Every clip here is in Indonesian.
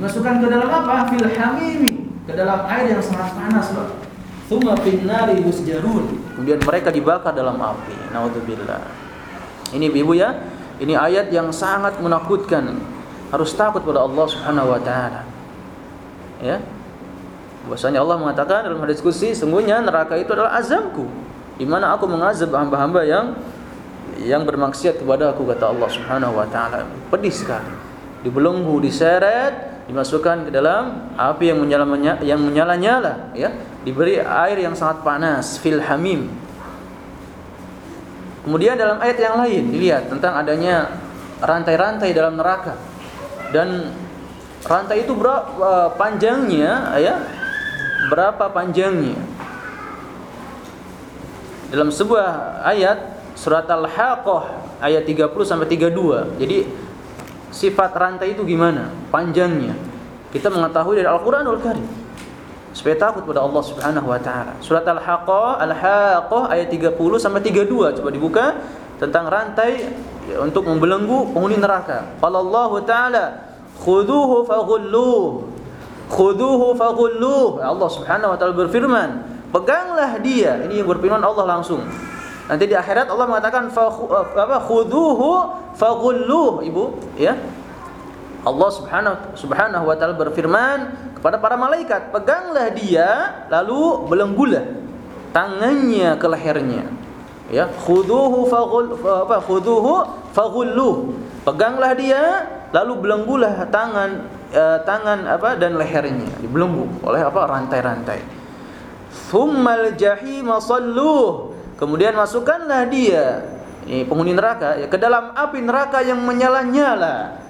Dimasukkan ke dalam apa? Fil hamimi, ke dalam air yang sangat panas, Pak. Tsumma fin nari yusjarun. Kemudian mereka dibakar dalam api. Nauzubillah. Ini Ibu ya, ini ayat yang sangat menakutkan. Harus takut pada Allah Subhanahu wa taala. Ya. Bahwasanya Allah mengatakan dalam hadis qudsi, sungguhnya neraka itu adalah azabku, di mana aku mengazab hamba-hamba yang yang bermaksiat kepada aku kata Allah Subhanahu wa taala. Pedih sekali. Dibelenggu, diseret, dimasukkan ke dalam api yang menyala yang menyala-nyala ya. Diberi air yang sangat panas fil hamim. Kemudian dalam ayat yang lain dilihat tentang adanya rantai-rantai dalam neraka. Dan rantai itu berapa panjangnya ya berapa panjangnya? Dalam sebuah ayat surat Al-Haqqah ayat 30 sampai 32. Jadi sifat rantai itu gimana? Panjangnya. Kita mengetahui dari Al-Qur'anul Karim. Supaya takut pada Allah Subhanahu wa taala. Surat Al-Haqqah, Al-Haqqah ayat 30 sampai 32 coba dibuka tentang rantai untuk membelenggu penghuni neraka. Qala Allah taala, "Khudhuhu faghulluh." Khudhuhu faghulluh. Allah Subhanahu wa taala berfirman, peganglah dia. Ini yang berfirman Allah langsung. Nanti di akhirat Allah mengatakan apa khuduhu faghulluh, Ibu, ya. Allah Subhanahu Subhanahu wa taala berfirman kepada para malaikat, peganglah dia lalu belenggulah tangannya ke lehernya. Ya, khuduhu faghul apa khuduhu faghulluh. Peganglah dia lalu belenggulah tangan eh, tangan apa dan lehernya dibelenggu oleh apa rantai-rantai. Tsummal jahima salluh Kemudian masukkanlah dia ini penghuni neraka ya, ke dalam api neraka yang menyala-nyala.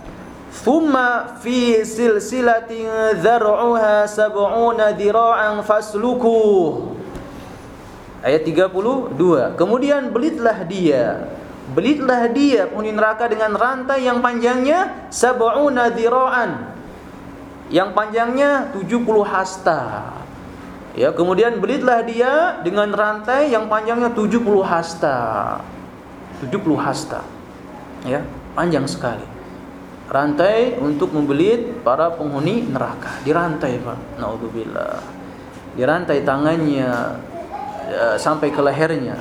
Thumma fi silsilatin dhar'uha sab'una dhira'an fasluku. Ayat 32. Kemudian belitlah dia. Belitlah dia penghuni neraka dengan rantai yang panjangnya sab'una dhira'an. Yang panjangnya 70 hasta. Ya, kemudian belitlah dia dengan rantai yang panjangnya 70 hasta. 70 hasta. Ya, panjang sekali. Rantai untuk membelit para penghuni neraka. Dirantai, Pak. Nauzubillah. Dirantai tangannya ya, sampai ke lehernya.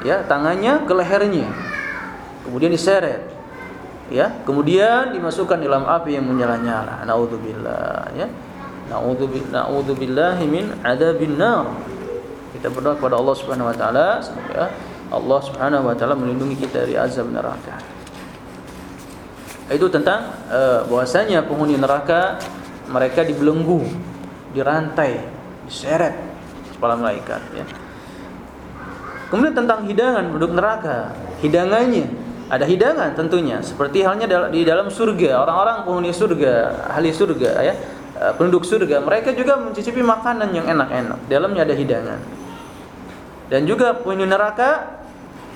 Ya, tangannya ke lehernya. Kemudian diseret. Ya, kemudian dimasukkan dalam api yang menyala-nyala. Nauzubillah, ya. Na'udzubillahi min adzabin nar. Kita berdoa kepada Allah Subhanahu wa taala semoga Allah Subhanahu wa taala melindungi kita dari azab neraka. Itu tentang uh, bahwasanya penghuni neraka mereka dibelenggu, dirantai, diseret kepala malaikat ya. Kemudian tentang hidangan penduduk neraka, hidangannya ada hidangan tentunya seperti halnya di dalam surga orang-orang penghuni surga ahli surga ya penduduk surga, mereka juga mencicipi makanan yang enak-enak. Dalamnya ada hidangan. Dan juga penghuni neraka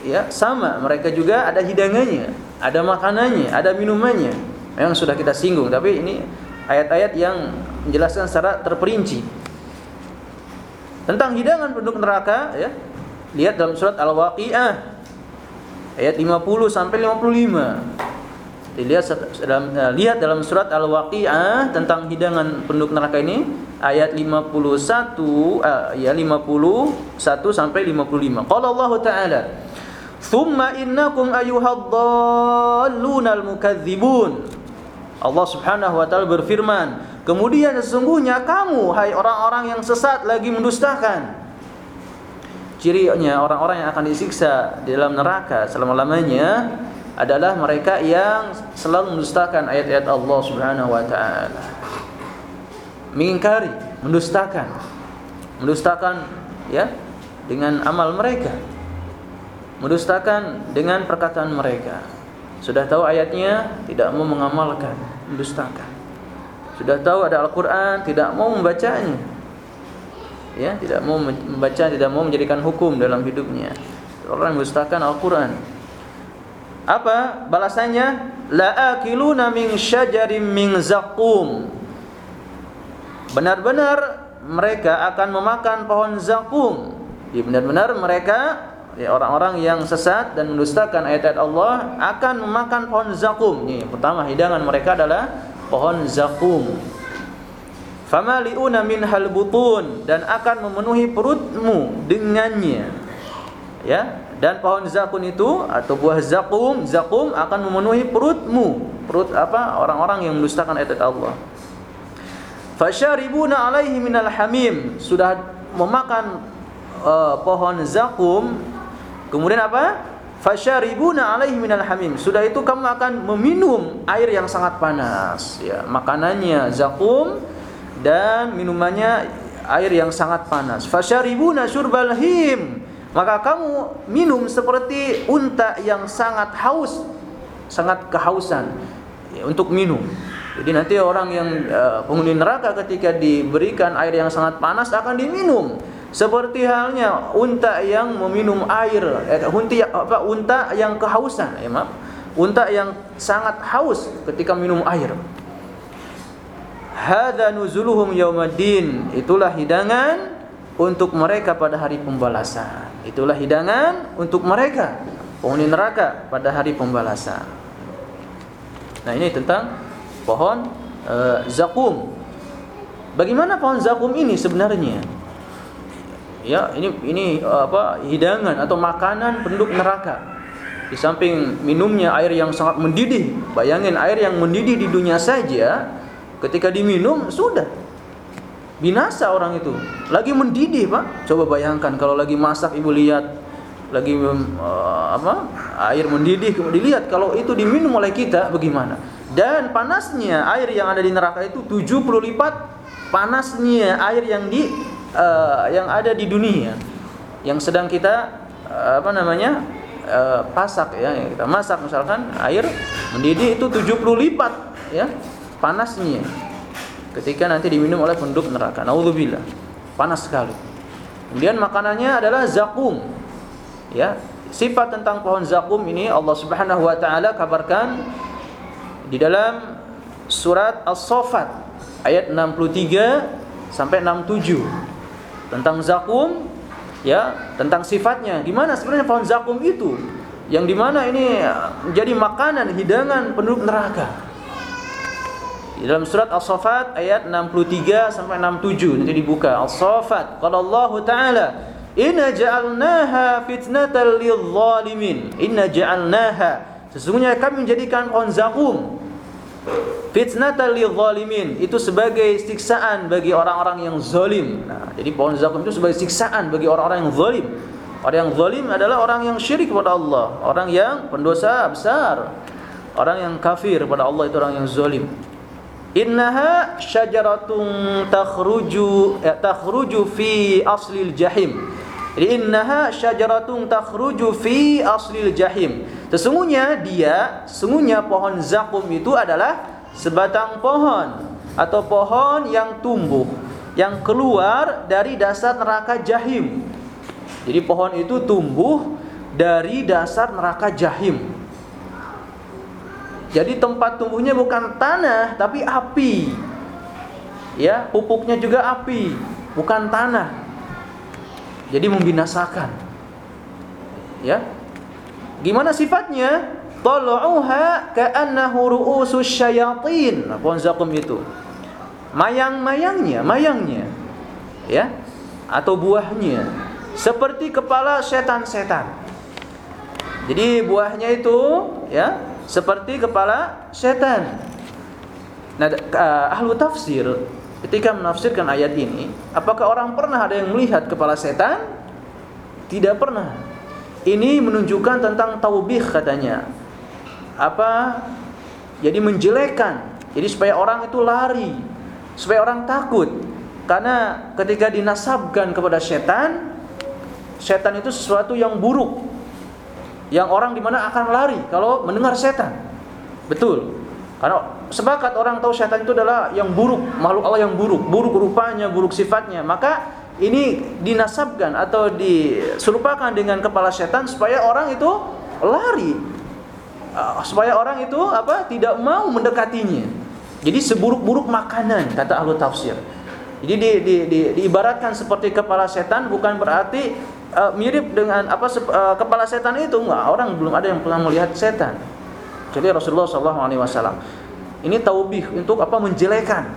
ya sama, mereka juga ada hidangannya, ada makanannya, ada minumannya. Yang sudah kita singgung, tapi ini ayat-ayat yang menjelaskan secara terperinci. Tentang hidangan penduduk neraka ya. Lihat dalam surat Al-Waqiah ayat 50 sampai 55. Dilihat dalam uh, lihat dalam surat Al-Waqiah tentang hidangan penduduk neraka ini ayat 51 uh, ya 51 sampai 55. Qala Allah Ta'ala Thumma innakum ayyuhadhdallunal mukadzibun. Allah Subhanahu wa taala berfirman, kemudian sesungguhnya kamu hai orang-orang yang sesat lagi mendustakan. Cirinya orang-orang yang akan disiksa di dalam neraka selama-lamanya adalah mereka yang selalu mendustakan ayat-ayat Allah Subhanahu wa taala. Mengingkari, mendustakan. Mendustakan ya dengan amal mereka. Mendustakan dengan perkataan mereka. Sudah tahu ayatnya, tidak mau mengamalkan, mendustakan. Sudah tahu ada Al-Qur'an, tidak mau membacanya. Ya, tidak mau membaca, tidak mau menjadikan hukum dalam hidupnya. Orang mendustakan Al-Qur'an apa balasannya? La akiluna min syajarin min zaqum. Benar-benar mereka akan memakan pohon zakum. Ya benar-benar mereka ya orang-orang yang sesat dan mendustakan ayat-ayat Allah akan memakan pohon zakum. Ini pertama hidangan mereka adalah pohon zakum. Famaliuna minhal butun dan akan memenuhi perutmu dengannya. Ya, dan pohon zakun itu atau buah zakum, zakum akan memenuhi perutmu. Perut apa? Orang-orang yang mendustakan ayat Allah. Fasyaribuna alaihi minal hamim. Sudah memakan uh, pohon zakum, kemudian apa? Fasyaribuna alaihi minal hamim. Sudah itu kamu akan meminum air yang sangat panas, ya. Makanannya zakum dan minumannya air yang sangat panas. Fasyaribuna syurbal him maka kamu minum seperti unta yang sangat haus, sangat kehausan ya, untuk minum. Jadi nanti orang yang uh, penghuni neraka ketika diberikan air yang sangat panas akan diminum. Seperti halnya unta yang meminum air, eh, unta apa unta yang kehausan, ya maaf. Unta yang sangat haus ketika minum air. Hadza nuzuluhum yaumaddin. Itulah hidangan untuk mereka pada hari pembalasan. Itulah hidangan untuk mereka penghuni neraka pada hari pembalasan. Nah, ini tentang pohon e, zakum. Bagaimana pohon zakum ini sebenarnya? Ya, ini ini apa hidangan atau makanan penduduk neraka. Di samping minumnya air yang sangat mendidih. Bayangin air yang mendidih di dunia saja ketika diminum sudah binasa orang itu. Lagi mendidih pak. Coba bayangkan kalau lagi masak ibu lihat lagi uh, apa air mendidih dilihat kalau itu diminum oleh kita bagaimana? Dan panasnya air yang ada di neraka itu 70 lipat panasnya air yang di uh, yang ada di dunia. Yang sedang kita uh, apa namanya uh, pasak ya kita masak. Misalkan air mendidih itu 70 lipat ya panasnya ketika nanti diminum oleh penduduk neraka. Nauzubillah. Panas sekali. Kemudian makanannya adalah zakum. Ya, sifat tentang pohon zakum ini Allah Subhanahu wa taala kabarkan di dalam surat As-Saffat ayat 63 sampai 67 tentang zakum ya, tentang sifatnya. Gimana sebenarnya pohon zakum itu? Yang di mana ini menjadi makanan hidangan penduduk neraka. Di dalam surat As-Saffat ayat 63 sampai 67 nanti dibuka. As-Saffat qala Allah Ta'ala Inna ja'alnaha fitnatan lidh-dhalimin. Inna ja'alnaha sesungguhnya kami menjadikan pohon zakum fitnatan lidh-dhalimin itu sebagai siksaan bagi orang-orang yang zalim. Nah, jadi pohon zakum itu sebagai siksaan bagi orang-orang yang zalim. Orang yang zalim adalah orang yang syirik kepada Allah, orang yang pendosa besar. Orang yang kafir kepada Allah itu orang yang zalim. Innaha syajaratun takhruju ya, takhruju fi aslil jahim. Innaha syajaratun takhruju fi aslil jahim. Sesungguhnya dia, sesungguhnya pohon zakum itu adalah sebatang pohon atau pohon yang tumbuh yang keluar dari dasar neraka jahim. Jadi pohon itu tumbuh dari dasar neraka jahim. Jadi tempat tumbuhnya bukan tanah tapi api. Ya, pupuknya juga api, bukan tanah. Jadi membinasakan. Ya. Gimana sifatnya? Tal'uha ka'annahu ru'usus syayatin. Pohon zakum itu. Mayang-mayangnya, mayangnya. Ya. Atau buahnya seperti kepala setan-setan. Jadi buahnya itu ya seperti kepala setan. Nah, ahlu tafsir ketika menafsirkan ayat ini, apakah orang pernah ada yang melihat kepala setan? Tidak pernah. Ini menunjukkan tentang taubih katanya. Apa? Jadi menjelekan. Jadi supaya orang itu lari, supaya orang takut. Karena ketika dinasabkan kepada setan, setan itu sesuatu yang buruk, yang orang di mana akan lari kalau mendengar setan. Betul. Karena sepakat orang tahu setan itu adalah yang buruk, makhluk Allah yang buruk, buruk rupanya, buruk sifatnya. Maka ini dinasabkan atau diserupakan dengan kepala setan supaya orang itu lari. Uh, supaya orang itu apa? tidak mau mendekatinya. Jadi seburuk-buruk makanan kata ahlu tafsir. Jadi di, di, di, diibaratkan seperti kepala setan bukan berarti uh, mirip dengan apa uh, kepala setan itu enggak orang belum ada yang pernah melihat setan jadi Rasulullah Shallallahu Alaihi Wasallam ini taubih untuk apa menjelekan.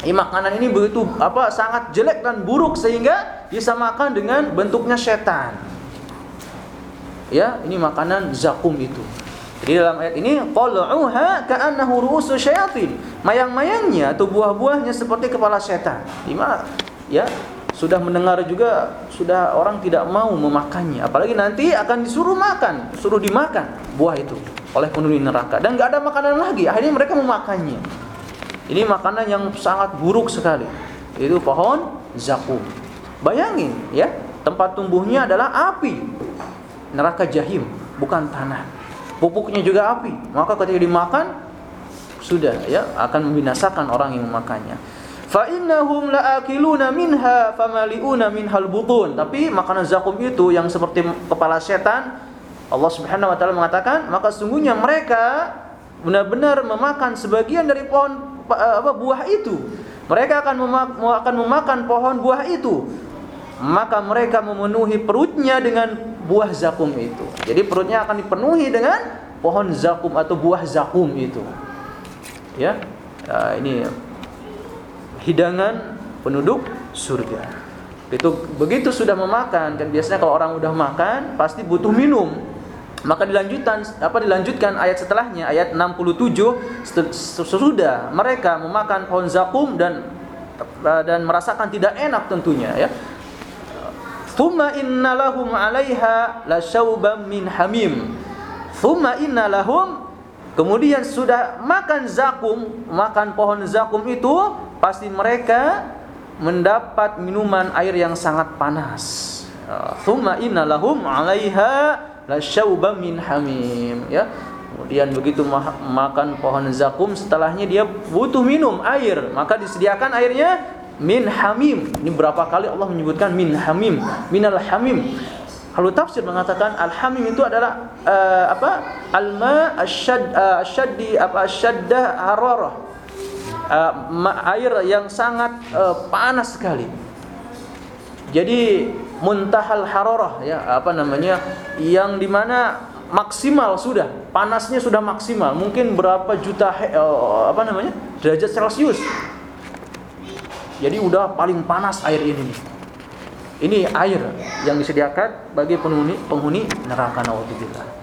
Ini makanan ini begitu apa sangat jelek dan buruk sehingga disamakan dengan bentuknya setan. Ya, ini makanan zakum itu. Jadi dalam ayat ini qal'uha ka'annahu ru'usu syayatin. Mayang-mayangnya atau buah-buahnya seperti kepala setan. Lima ya sudah mendengar juga sudah orang tidak mau memakannya. Apalagi nanti akan disuruh makan suruh dimakan buah itu oleh penghuni neraka. Dan nggak ada makanan lagi akhirnya mereka memakannya ini makanan yang sangat buruk sekali itu pohon zakum. Bayangin ya tempat tumbuhnya adalah api. Neraka jahim bukan tanah. Pupuknya juga api. Maka ketika dimakan sudah ya akan membinasakan orang yang memakannya fa innahum laakiluna minha famaliuna minhal butun. Tapi makanan zakum itu yang seperti kepala setan Allah Subhanahu wa taala mengatakan maka sungguhnya mereka benar-benar memakan sebagian dari pohon apa buah itu. Mereka akan memak akan memakan pohon buah itu. Maka mereka memenuhi perutnya dengan buah zakum itu. Jadi perutnya akan dipenuhi dengan pohon zakum atau buah zakum itu. Ya? Nah, ini hidangan penduduk surga. Itu begitu sudah memakan kan biasanya kalau orang udah makan pasti butuh minum. Maka dilanjutkan apa dilanjutkan ayat setelahnya ayat 67 sesudah mereka memakan pohon zakum dan dan merasakan tidak enak tentunya ya. Thumma inna lahum 'alaiha lasyauban min hamim. Thumma inna lahum kemudian sudah makan zakum, makan pohon zakum itu pasti mereka mendapat minuman air yang sangat panas. Thumma inna lahum 'alaiha lasyauban min hamim ya. Kemudian begitu makan pohon zakum setelahnya dia butuh minum air, maka disediakan airnya min hamim. Ini berapa kali Allah menyebutkan min hamim, minal hamim. Kalau tafsir mengatakan al-hamim itu adalah uh, apa? Al-ma asyad uh, asyaddi apa asyaddah hararah uh, air yang sangat uh, panas sekali. Jadi muntahal hararah ya apa namanya yang di mana maksimal sudah panasnya sudah maksimal mungkin berapa juta uh, apa namanya derajat celcius. Jadi udah paling panas air ini. Ini air yang disediakan bagi penghuni penghuni neraka naudzubillah.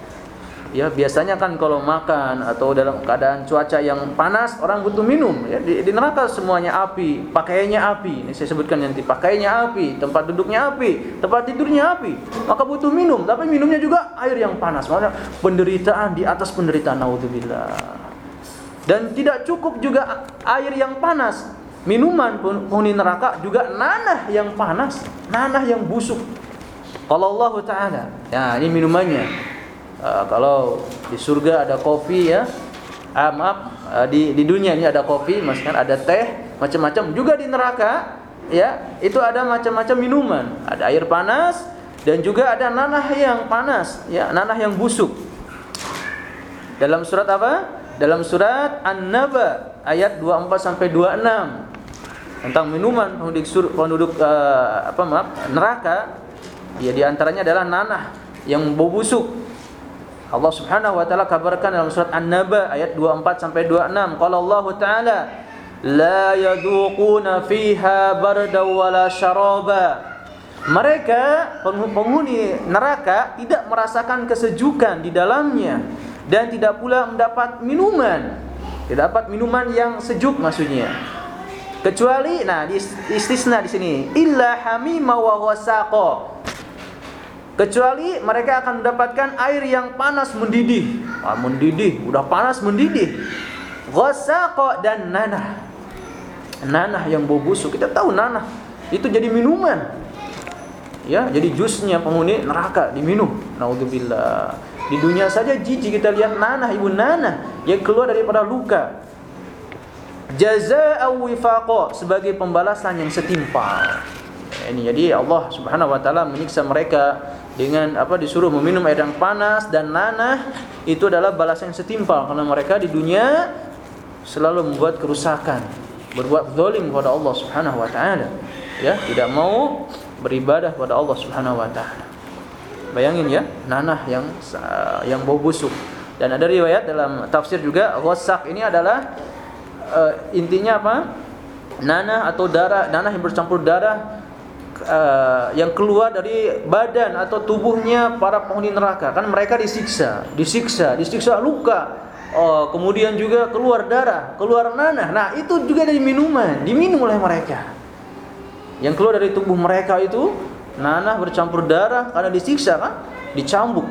Ya, biasanya kan kalau makan atau dalam keadaan cuaca yang panas, orang butuh minum. Ya, di, di neraka semuanya api, pakaiannya api. Ini saya sebutkan nanti, pakaiannya api, tempat duduknya api, tempat tidurnya api. Maka butuh minum, tapi minumnya juga air yang panas. Makanya penderitaan di atas penderitaan naudzubillah. Dan tidak cukup juga air yang panas. Minuman penghuni neraka juga nanah yang panas, nanah yang busuk. Kalau Allah Ta'ala, ya ini minumannya uh, kalau di surga ada kopi ya. Uh, maaf uh, di di dunia ini ada kopi maksudnya ada teh macam-macam. Juga di neraka ya itu ada macam-macam minuman. Ada air panas dan juga ada nanah yang panas ya nanah yang busuk. Dalam surat apa? Dalam surat An-Naba ayat 24 sampai 26 tentang minuman penduduk penduduk uh, apa maaf neraka. Ya di antaranya adalah nanah yang bau busuk Allah Subhanahu wa taala kabarkan dalam surat An-Naba ayat 24 sampai 26. Qala Allah taala la yadhuquna fiha barda wala syaraba. Mereka penghuni neraka tidak merasakan kesejukan di dalamnya dan tidak pula mendapat minuman. Tidak dapat minuman yang sejuk maksudnya. Kecuali nah istisna di sini illa hamima wa ghasaqa kecuali mereka akan mendapatkan air yang panas mendidih. Ah, mendidih, udah panas mendidih. Ghasaqa dan nanah. Nanah yang bau busuk. Kita tahu nanah itu jadi minuman. Ya, jadi jusnya penghuni neraka diminum. Naudzubillah. Di dunia saja jijik kita lihat nanah ibu nanah yang keluar daripada luka. Jazaa'u wifaqa sebagai pembalasan yang setimpal. Ini jadi Allah Subhanahu wa taala menyiksa mereka dengan apa disuruh meminum air yang panas dan nanah itu adalah balasan yang setimpal karena mereka di dunia selalu membuat kerusakan, berbuat zalim kepada Allah Subhanahu wa taala. Ya, tidak mau beribadah kepada Allah Subhanahu wa taala. Bayangin ya, nanah yang yang bau busuk. Dan ada riwayat dalam tafsir juga ghasak ini adalah uh, intinya apa? Nanah atau darah, nanah yang bercampur darah uh, yang keluar dari badan atau tubuhnya para penghuni neraka. Kan mereka disiksa, disiksa, disiksa luka. Oh, kemudian juga keluar darah, keluar nanah. Nah, itu juga dari minuman, diminum oleh mereka. Yang keluar dari tubuh mereka itu nanah bercampur darah karena disiksa kan? Dicambuk,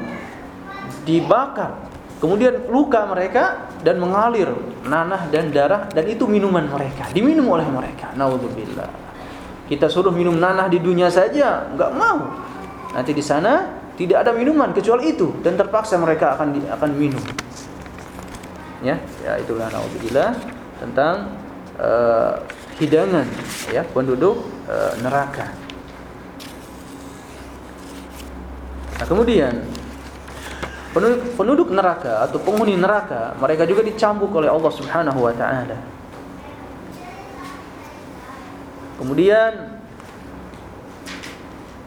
dibakar. Kemudian luka mereka dan mengalir nanah dan darah dan itu minuman mereka, diminum oleh mereka. Nauzubillah. Kita suruh minum nanah di dunia saja, enggak mau. Nanti di sana tidak ada minuman kecuali itu dan terpaksa mereka akan akan minum. Ya, ya itulah nauzubillah tentang uh, hidangan ya penduduk uh, neraka. Nah, kemudian penduduk, penduduk neraka atau penghuni neraka mereka juga dicambuk oleh Allah Subhanahu wa taala. Kemudian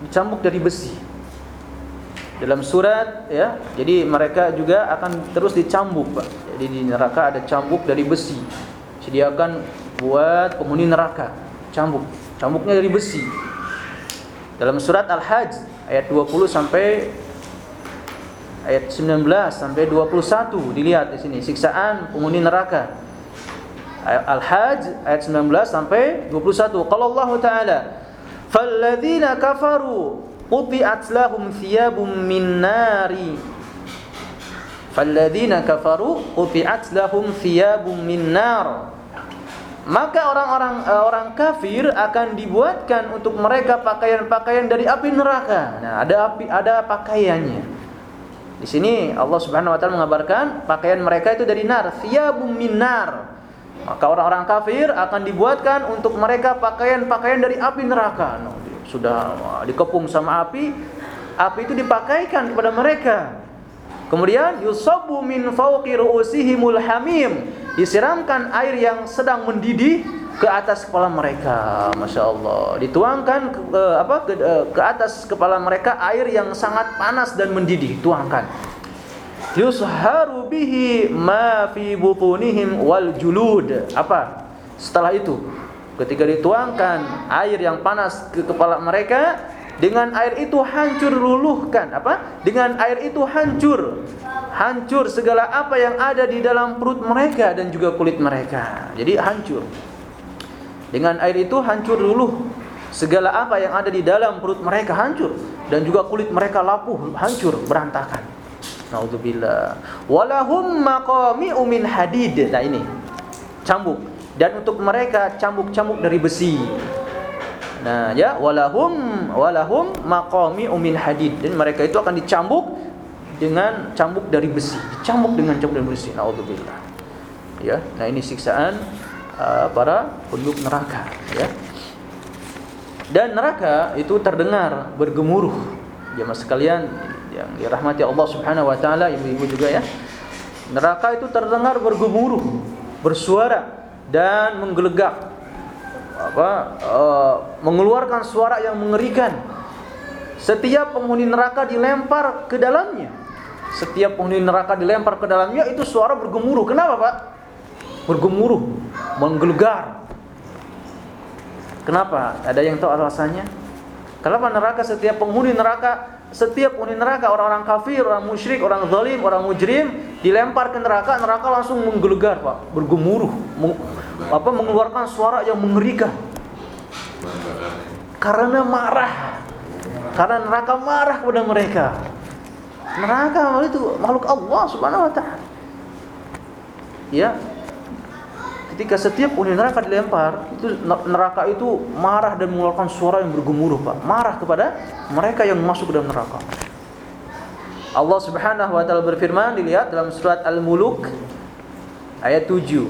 dicambuk dari besi. Dalam surat ya, jadi mereka juga akan terus dicambuk, Pak. Jadi di neraka ada cambuk dari besi. Sediakan buat penghuni neraka, cambuk. Cambuknya dari besi. Dalam surat Al-Hajj ayat 20 sampai ayat 19 sampai 21 dilihat di sini siksaan penghuni neraka. Al-Hajj ayat 19 sampai 21. Qala Allah Ta'ala, "Falladzina kafaru quti'at lahum thiyabun min nari." Falladzina kafaru quti'at lahum thiyabun min nar. Maka orang-orang uh, orang kafir akan dibuatkan untuk mereka pakaian-pakaian dari api neraka. Nah, ada api ada pakaiannya. Di sini Allah Subhanahu wa taala mengabarkan pakaian mereka itu dari nar, thiyabum minar. Maka orang-orang kafir akan dibuatkan untuk mereka pakaian-pakaian dari api neraka. Sudah dikepung sama api, api itu dipakaikan kepada mereka. Kemudian yusabu min fawqi ru'usihimul hamim. Disiramkan air yang sedang mendidih ke atas kepala mereka, masya Allah. Dituangkan ke, uh, apa ke, uh, ke atas kepala mereka air yang sangat panas dan mendidih. Tuangkan. Yusharu bihi ma fi butunihim wal julud. Apa? Setelah itu, ketika dituangkan air yang panas ke kepala mereka, dengan air itu hancur luluhkan apa? Dengan air itu hancur hancur segala apa yang ada di dalam perut mereka dan juga kulit mereka. Jadi hancur. Dengan air itu hancur dulu segala apa yang ada di dalam perut mereka hancur dan juga kulit mereka lapuh, hancur, berantakan. Nauzubillah. Walahum maqami'u min hadid. Nah ini. Cambuk. Dan untuk mereka cambuk-cambuk dari besi. Nah, ya walahum walahum maqami'u min hadid. Dan mereka itu akan dicambuk dengan cambuk dari besi. Dicambuk dengan cambuk dari besi. Nauzubillah. Ya. Nah, ini siksaan Uh, para penduduk neraka ya. Dan neraka itu terdengar bergemuruh. Jemaah sekalian yang dirahmati Allah Subhanahu wa taala, ibu-ibu juga ya. Neraka itu terdengar bergemuruh, bersuara dan menggelegak apa uh, mengeluarkan suara yang mengerikan. Setiap penghuni neraka dilempar ke dalamnya. Setiap penghuni neraka dilempar ke dalamnya itu suara bergemuruh. Kenapa, Pak? bergemuruh, menggelegar. Kenapa? Ada yang tahu alasannya? Kenapa neraka setiap penghuni neraka, setiap penghuni neraka orang-orang kafir, orang musyrik, orang zalim, orang mujrim dilempar ke neraka, neraka langsung menggelegar, Pak, bergemuruh, apa mengeluarkan suara yang mengerikan. Karena marah. Karena neraka marah kepada mereka. Neraka itu makhluk Allah Subhanahu wa taala. Ya, ketika setiap penghuni neraka dilempar, itu neraka itu marah dan mengeluarkan suara yang bergemuruh, Pak. Marah kepada mereka yang masuk ke dalam neraka. Allah Subhanahu wa taala berfirman dilihat dalam surat Al-Muluk ayat 7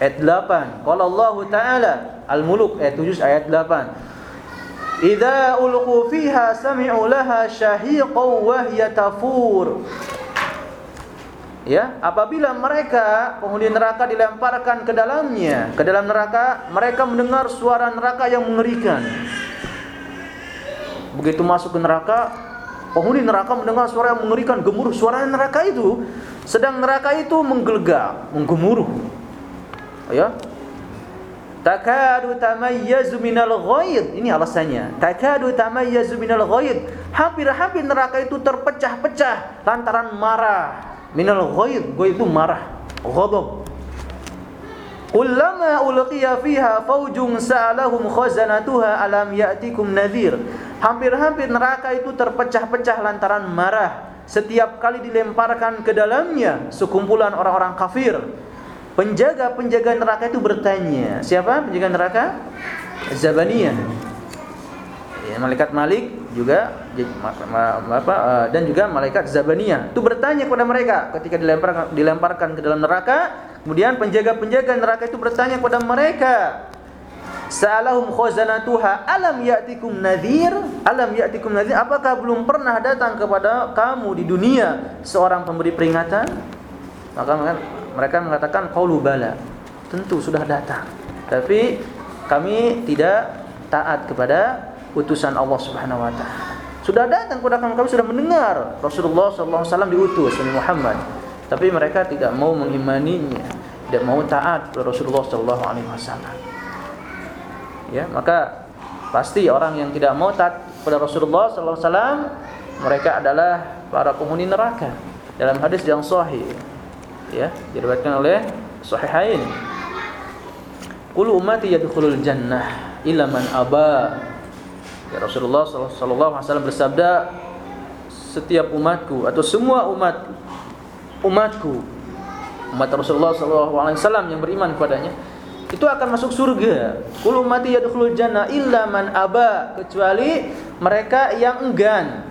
ayat 8. Qala Allah taala Al-Muluk ayat 7 ayat 8. Idza ulqu fiha sami'u laha wa hiya tafur ya apabila mereka penghuni neraka dilemparkan ke dalamnya ke dalam neraka mereka mendengar suara neraka yang mengerikan. Begitu masuk ke neraka penghuni neraka mendengar suara yang mengerikan gemuruh. Suara neraka itu sedang neraka itu menggelegak menggemuruh. Ya. Takadu tamayyazu minal ghaid. Ini alasannya. Takadu tamayyazu minal ghaid. Hampir-hampir neraka itu terpecah-pecah lantaran marah minal ghaid ghaid itu marah ghadab Kullama ulqiya fiha faujun sa'alahum khazanatuha alam ya'tikum nadhir. Hampir-hampir neraka itu terpecah-pecah lantaran marah. Setiap kali dilemparkan ke dalamnya sekumpulan orang-orang kafir, penjaga-penjaga neraka itu bertanya, siapa penjaga neraka? Zabaniyah. Ya, malaikat Malik juga eh, dan juga malaikat Zabaniyah itu bertanya kepada mereka ketika dilemparkan dilemparkan ke dalam neraka Kemudian penjaga-penjaga neraka itu bertanya kepada mereka, Sa'alahum khazanatuha alam ya'tikum nadhir? Alam ya'tikum nadhir? Apakah belum pernah datang kepada kamu di dunia seorang pemberi peringatan? Maka mereka mengatakan qaulu bala. Tentu sudah datang. Tapi kami tidak taat kepada utusan Allah Subhanahu wa taala. Sudah datang kepada kami, kami sudah mendengar Rasulullah wasallam diutus Nabi Muhammad tapi mereka tidak mau mengimaninya, tidak mau taat kepada Rasulullah wasallam. Ya, maka pasti orang yang tidak mau taat kepada Rasulullah wasallam mereka adalah para penghuni neraka. Dalam hadis yang sahih ya, diriwayatkan oleh Sahihain. Qul ummati yadkhulul jannah illa man aba. Ya Rasulullah sallallahu alaihi wasallam bersabda setiap umatku atau semua umat umatku umat Rasulullah SAW yang beriman kepadanya itu akan masuk surga. Kul ummati yadkhulul jannah illa man aba kecuali mereka yang enggan.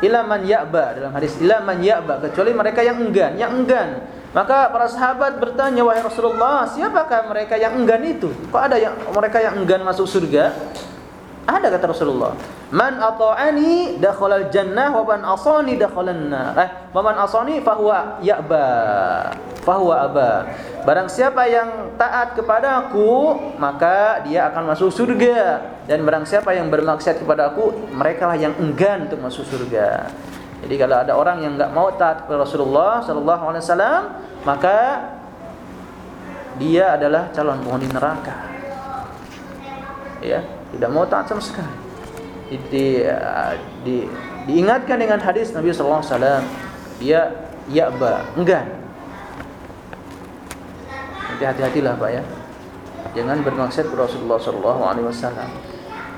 Illa man ya'ba dalam hadis illa man ya'ba kecuali mereka yang enggan, yang enggan. Maka para sahabat bertanya wahai Rasulullah, siapakah mereka yang enggan itu? Kok ada yang mereka yang enggan masuk surga? Ada kata Rasulullah. Man ata'ani dakhalal jannah wa man asani dakhalan nar. Eh, man asani fahuwa ya'ba. Fahuwa aba. Barang siapa yang taat kepadaku, maka dia akan masuk surga. Dan barang siapa yang bermaksiat kepada aku, mereka lah yang enggan untuk masuk surga. Jadi kalau ada orang yang enggak mau taat kepada Rasulullah sallallahu alaihi wasallam, maka dia adalah calon penghuni neraka. Ya, tidak mau taat sama sekali. Di, di, di, diingatkan dengan hadis Nabi sallallahu alaihi wasallam, dia ya'ba, enggan. Nanti hati-hatilah Pak ya. Jangan bermaksud Rasulullah sallallahu alaihi wasallam.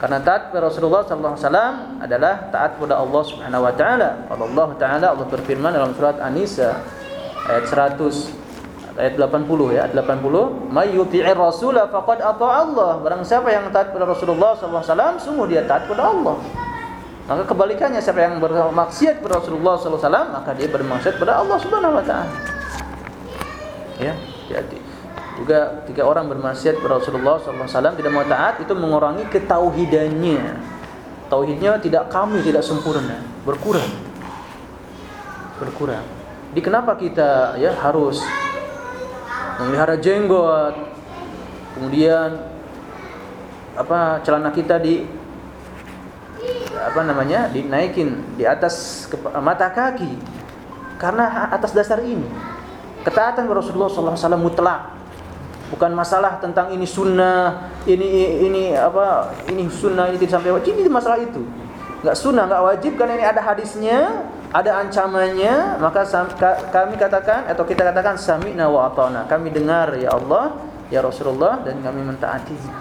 Karena taat kepada Rasulullah sallallahu alaihi wasallam adalah taat kepada Allah Subhanahu wa taala. Allah taala Allah berfirman dalam surat An-Nisa ayat 100 ayat 80 ya, 80, "May yuti'ir rasul faqad ata'a Allah." Barang siapa yang taat kepada Rasulullah SAW, sungguh dia taat kepada Allah. Maka kebalikannya siapa yang bermaksiat kepada Rasulullah SAW, maka dia bermaksiat kepada Allah Subhanahu wa taala. Ya, jadi juga tiga orang bermaksiat kepada Rasulullah SAW tidak mau taat itu mengurangi ketauhidannya. Tauhidnya tidak kami tidak sempurna, berkurang. Berkurang. Jadi kenapa kita ya harus memelihara jenggot, kemudian apa celana kita di apa namanya dinaikin di atas mata kaki. Karena atas dasar ini ketaatan Rasulullah SAW mutlak. Bukan masalah tentang ini sunnah ini ini apa ini sunnah ini tidak sampai wajib. Ini masalah itu. Nggak sunnah nggak wajib karena ini ada hadisnya ada ancamannya maka kami katakan atau kita katakan sami'na wa ata'na kami dengar ya Allah ya Rasulullah dan kami mentaatinya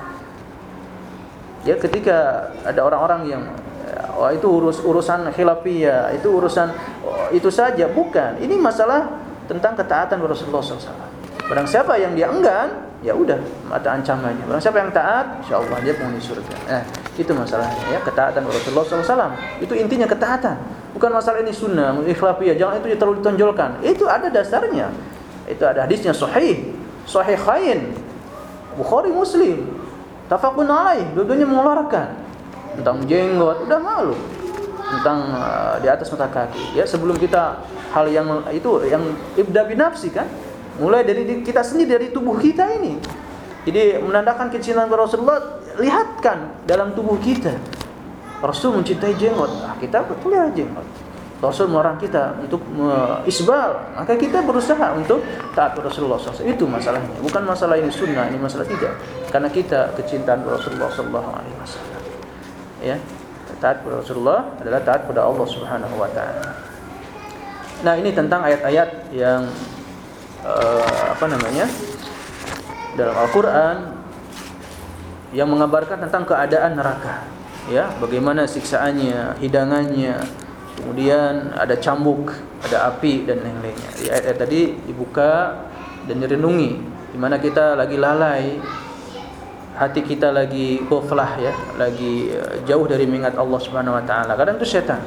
ya ketika ada orang-orang yang oh itu urus urusan khilafiyah itu urusan oh, itu saja bukan ini masalah tentang ketaatan Rasulullah SAW barang siapa yang dia enggan ya udah ada ancamannya. Barang siapa yang taat, insya Allah dia penghuni surga. Eh, itu masalahnya ya, ketaatan Rasulullah SAW. Itu intinya ketaatan. Bukan masalah ini sunnah, ikhlafiyah, jangan itu terlalu ditonjolkan. Itu ada dasarnya. Itu ada hadisnya sahih, sahihain. Bukhari Muslim. Tafaqun alaih, dua-duanya mengeluarkan tentang jenggot, udah malu. Tentang uh, di atas mata kaki. Ya, sebelum kita hal yang itu yang ibda binafsi kan Mulai dari kita sendiri dari tubuh kita ini. Jadi menandakan kecintaan Rasulullah, lihatkan dalam tubuh kita. Rasul mencintai jenggot. Ah, kita pelihara jenggot. Rasul melarang kita untuk isbal, maka kita berusaha untuk taat Rasulullah SAW. Itu masalahnya, bukan masalah ini sunnah, ini masalah tidak. Karena kita kecintaan Rasulullah SAW. Ya, taat pada Rasulullah adalah taat pada Allah Subhanahu Wa Taala. Nah ini tentang ayat-ayat yang uh, apa namanya dalam Al-Quran yang mengabarkan tentang keadaan neraka, ya, bagaimana siksaannya, hidangannya, Kemudian ada cambuk, ada api dan yang lainnya. Di ayat-ayat tadi dibuka dan direnungi di mana kita lagi lalai, hati kita lagi ghaflah ya, lagi eh, jauh dari mengingat Allah Subhanahu wa taala. Kadang itu setan.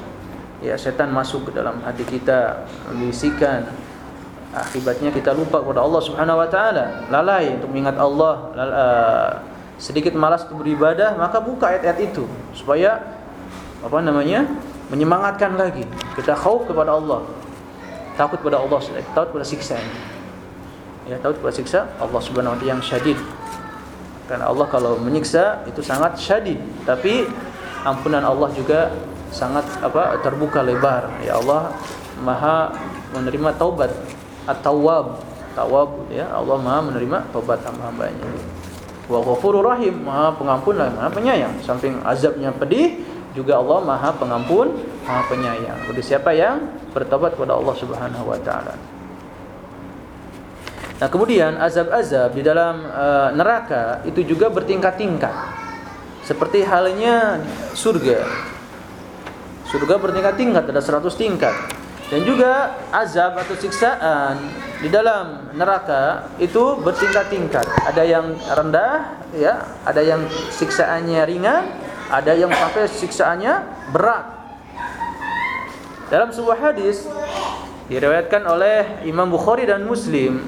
Ya, setan masuk ke dalam hati kita, membisikkan akibatnya kita lupa kepada Allah Subhanahu wa taala, lalai untuk mengingat Allah, uh, sedikit malas untuk beribadah, maka buka ayat-ayat itu supaya apa namanya? menyemangatkan lagi. Kita khauf kepada Allah. Takut kepada Allah takut kepada siksa. Ya takut kepada siksa Allah Subhanahu wa taala yang syadid. Karena Allah kalau menyiksa itu sangat syadid. Tapi ampunan Allah juga sangat apa terbuka lebar. Ya Allah Maha menerima taubat. At-tawwab. Tawab ya Allah Maha menerima taubat hamba-hambanya wa ghafurur rahim Maha pengampun lagi Maha penyayang samping azabnya pedih juga Allah Maha Pengampun, Maha Penyayang. Bagi siapa yang bertobat kepada Allah Subhanahu wa taala. Nah, kemudian azab-azab di dalam uh, neraka itu juga bertingkat-tingkat. Seperti halnya surga. Surga bertingkat-tingkat, ada 100 tingkat. Dan juga azab atau siksaan di dalam neraka itu bertingkat-tingkat. Ada yang rendah, ya, ada yang siksaannya ringan, ada yang sampai siksaannya berat. Dalam sebuah hadis diriwayatkan oleh Imam Bukhari dan Muslim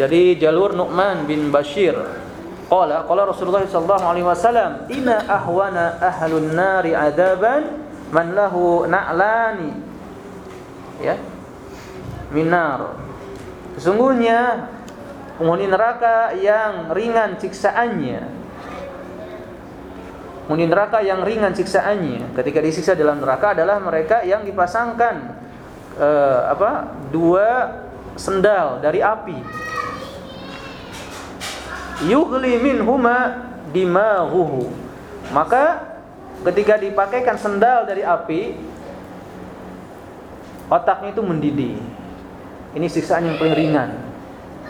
dari jalur Nu'man bin Bashir qala qala Rasulullah sallallahu alaihi wasallam inna ahwana ahlun nari adaban man lahu na'lani ya minar sesungguhnya penghuni neraka yang ringan siksaannya Penghuni neraka yang ringan siksaannya ketika disiksa dalam neraka adalah mereka yang dipasangkan uh, apa dua sendal dari api. Yughli minhuma dimahuhu. Maka ketika dipakaikan sendal dari api otaknya itu mendidih. Ini siksaan yang paling ringan.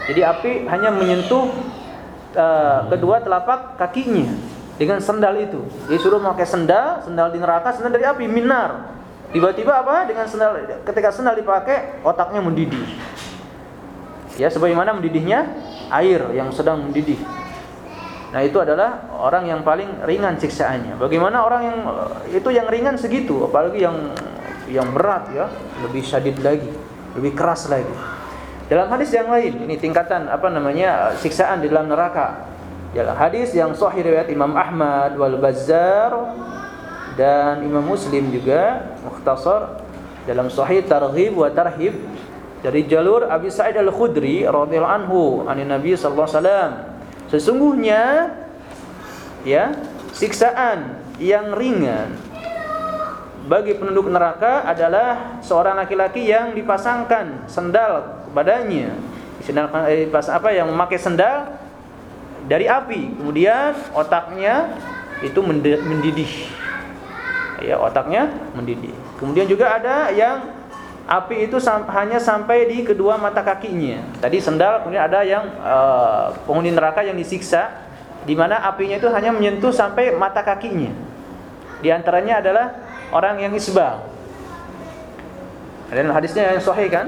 Jadi api hanya menyentuh uh, kedua telapak kakinya dengan sendal itu. Dia suruh memakai sendal, sendal di neraka, sendal dari api, minar. Tiba-tiba apa? Dengan sendal ketika sendal dipakai, otaknya mendidih. Ya, sebagaimana mendidihnya air yang sedang mendidih. Nah, itu adalah orang yang paling ringan siksaannya. Bagaimana orang yang itu yang ringan segitu, apalagi yang yang berat ya, lebih syadid lagi, lebih keras lagi. Dalam hadis yang lain, ini tingkatan apa namanya siksaan di dalam neraka. Ya, hadis yang sahih riwayat Imam Ahmad wal Bazzar dan Imam Muslim juga mukhtasar dalam sahih targhib wa tarhib dari jalur Abi Sa'id Al-Khudri radhiyallahu anhu anin Nabi sallallahu alaihi wasallam sesungguhnya ya siksaan yang ringan bagi penduduk neraka adalah seorang laki-laki yang dipasangkan sendal kepadanya sendal eh, apa yang memakai sendal dari api. Kemudian otaknya itu mendidih. Ya, otaknya mendidih. Kemudian juga ada yang api itu sam hanya sampai di kedua mata kakinya. Tadi sendal, kemudian ada yang uh, penghuni neraka yang disiksa di mana apinya itu hanya menyentuh sampai mata kakinya. Di antaranya adalah orang yang isbal. Dan hadisnya yang sahih kan?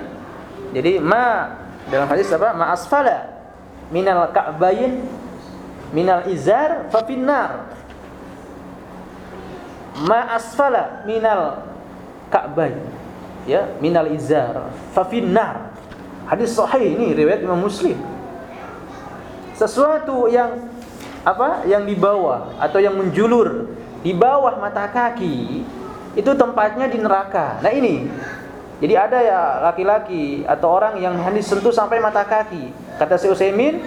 Jadi ma dalam hadis apa? Ma asfala minal ka'bayn minal izar fa finnar ma asfala minal ka'bay ya minal izar fa finnar hadis sahih ini riwayat Imam Muslim sesuatu yang apa yang di bawah atau yang menjulur di bawah mata kaki itu tempatnya di neraka. Nah ini. Jadi ada ya laki-laki atau orang yang hanya sentuh sampai mata kaki. Kata Utsaimin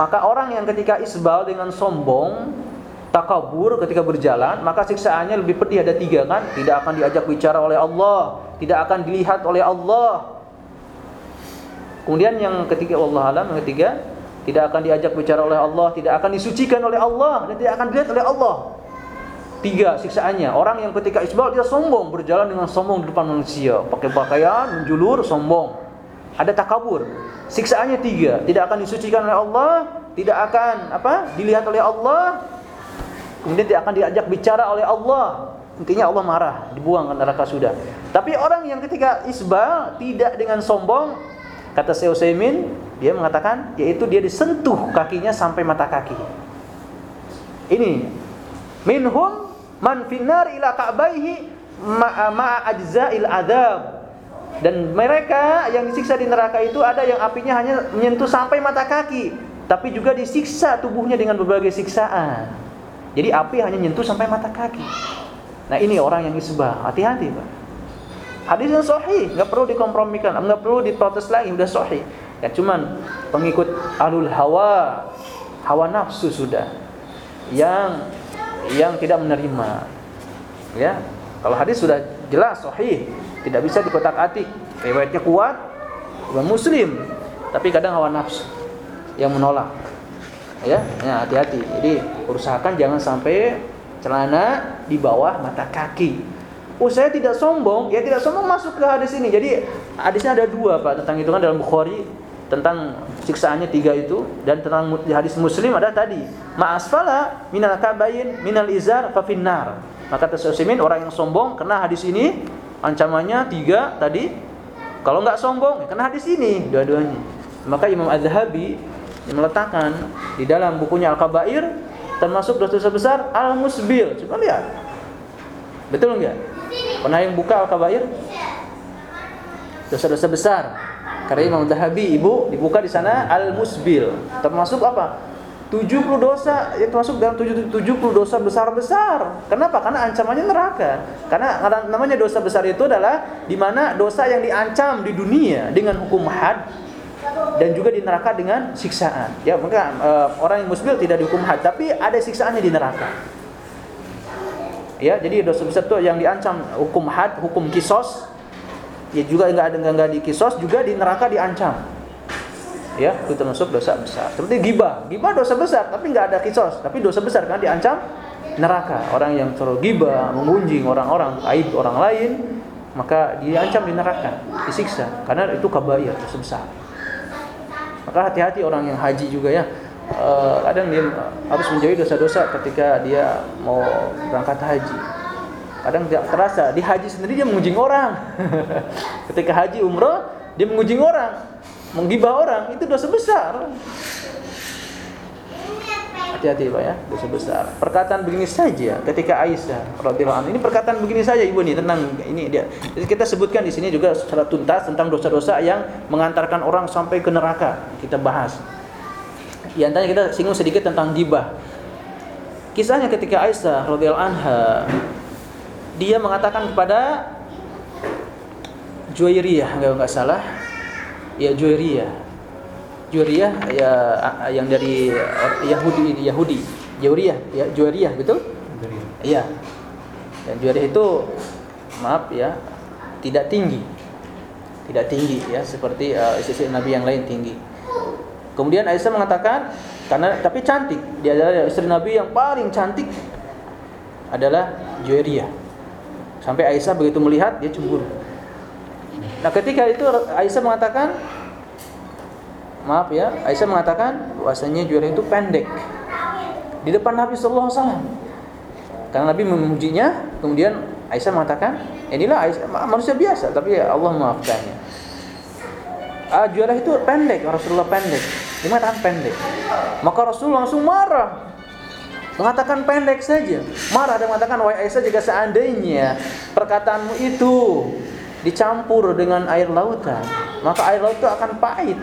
maka orang yang ketika isbal dengan sombong takabur ketika berjalan, maka siksaannya lebih pedih. Ada tiga kan? Tidak akan diajak bicara oleh Allah, tidak akan dilihat oleh Allah. Kemudian yang ketiga Allah alam yang ketiga tidak akan diajak bicara oleh Allah, tidak akan disucikan oleh Allah. Dan tidak akan dilihat oleh Allah. Tiga siksaannya. Orang yang ketika isbal dia sombong, berjalan dengan sombong di depan manusia, pakai pakaian menjulur sombong. Ada takabur. Siksaannya tiga, tidak akan disucikan oleh Allah, tidak akan apa? dilihat oleh Allah, kemudian tidak akan diajak bicara oleh Allah. Intinya Allah marah, dibuang ke neraka sudah. Tapi orang yang ketika isbal tidak dengan sombong, kata Syekh Utsaimin, dia mengatakan yaitu dia disentuh kakinya sampai mata kaki. Ini minhum man finar ila ka'baihi ma'a ajza'il adab dan mereka yang disiksa di neraka itu ada yang apinya hanya menyentuh sampai mata kaki tapi juga disiksa tubuhnya dengan berbagai siksaan. Jadi api hanya menyentuh sampai mata kaki. Nah ini orang yang isbah hati-hati Pak. Hadis yang sahih nggak perlu dikompromikan nggak perlu diprotes lagi udah sahih. Ya cuman pengikut alul hawa hawa nafsu sudah. Yang yang tidak menerima. Ya, kalau hadis sudah jelas sahih, tidak bisa dikotak-atik. Riwayatnya kuat, bukan muslim, tapi kadang hawa nafsu yang menolak. Ya, ya hati-hati. Jadi usahakan jangan sampai celana di bawah mata kaki. Oh saya tidak sombong, ya tidak sombong masuk ke hadis ini. Jadi hadisnya ada dua pak tentang itu kan dalam Bukhari tentang siksaannya tiga itu dan tentang hadis Muslim ada tadi ma'asfala minal kabayin minal izar fa finnar. Maka tersesimin orang yang sombong kena hadis ini ancamannya tiga tadi. Kalau nggak sombong ya kena hadis ini dua-duanya. Maka Imam Az-Zahabi meletakkan di dalam bukunya Al-Kabair termasuk dosa-dosa besar al-musbil. Coba lihat. Betul enggak? Pernah yang buka Al-Kabair? Dosa-dosa besar karena Imam Dahabi ibu dibuka di sana al-musbil. Termasuk apa? 70 dosa yang termasuk dalam 70 dosa besar-besar. Kenapa? Karena ancamannya neraka. Karena namanya dosa besar itu adalah di mana dosa yang diancam di dunia dengan hukum had dan juga di neraka dengan siksaan. Ya, maka uh, orang yang musbil tidak dihukum had, tapi ada siksaannya di neraka. Ya, jadi dosa besar itu yang diancam hukum had, hukum kisos ya juga nggak ada nggak di kisos juga di neraka diancam. Ya itu termasuk dosa besar. Seperti gibah. Gibah dosa besar tapi nggak ada kisos. Tapi dosa besar kan diancam neraka. Orang yang selalu gibah mengunjing orang-orang aib orang lain maka diancam di neraka disiksa. Karena itu kabair dosa besar. Maka hati-hati orang yang haji juga ya. Uh, kadang dia harus menjauhi dosa-dosa ketika dia mau berangkat haji kadang tidak terasa di haji sendiri dia mengunjing orang. Ketika haji umroh dia mengunjing orang menggibah orang itu dosa besar. Hati-hati pak ya dosa besar. Perkataan begini saja ketika Aisyah radhiyallahu anha ini perkataan begini saja ibu nih tentang ini dia. Kita sebutkan di sini juga secara tuntas tentang dosa-dosa yang mengantarkan orang sampai ke neraka. Kita bahas. Di antaranya kita singgung sedikit tentang gibah. Kisahnya ketika Aisyah radhiyallahu anha dia mengatakan kepada Juwairiyah kalau nggak salah. Ya Juwairiyah. Juwairiyah ya yang dari Yahudi Yahudi. Juwairiyah ya Juwairiyah betul? Iya dan Juwairiyah itu maaf ya tidak tinggi. Tidak tinggi ya seperti uh, istri Nabi yang lain tinggi. Kemudian Aisyah mengatakan karena tapi cantik. Dia adalah istri Nabi yang paling cantik adalah Juwairiyah Sampai Aisyah begitu melihat dia cemburu. Nah, ketika itu Aisyah mengatakan maaf ya, Aisyah mengatakan bahwasanya juara itu pendek. Di depan Nabi sallallahu alaihi wasallam. Karena Nabi memujinya, kemudian Aisyah mengatakan, "Inilah Aisyah manusia biasa, tapi Allah memaafkannya." Ah, juara itu pendek, Rasulullah pendek. Dia mengatakan pendek. Maka Rasulullah langsung marah mengatakan pendek saja. Marah dan mengatakan, wahai Aisyah jika seandainya perkataanmu itu dicampur dengan air lautan, maka air laut itu akan pahit.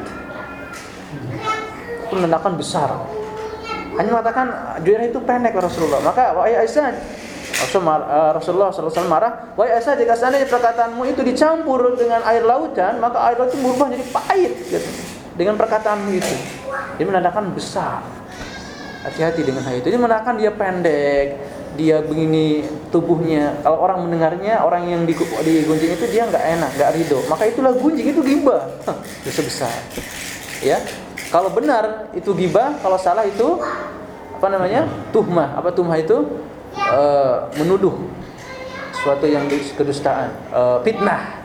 Itu menandakan besar. Hanya mengatakan Juwairah itu pendek Rasulullah. Maka wahai Aisyah Rasulullah SAW marah, wahai Aisyah jika seandainya perkataanmu itu dicampur dengan air lautan, maka air laut itu berubah jadi pahit. Gitu. Dengan perkataanmu itu, dia menandakan besar. Hati-hati dengan hal itu. Jadi menakan dia pendek, dia begini tubuhnya. Kalau orang mendengarnya, orang yang di, gunjing itu dia nggak enak, nggak ridho. Maka itulah gunjing itu gibah, dosa besar. Ya, kalau benar itu gibah, kalau salah itu apa namanya? Tuhmah. Apa tuhmah itu? E, menuduh suatu yang kedustaan, e, fitnah.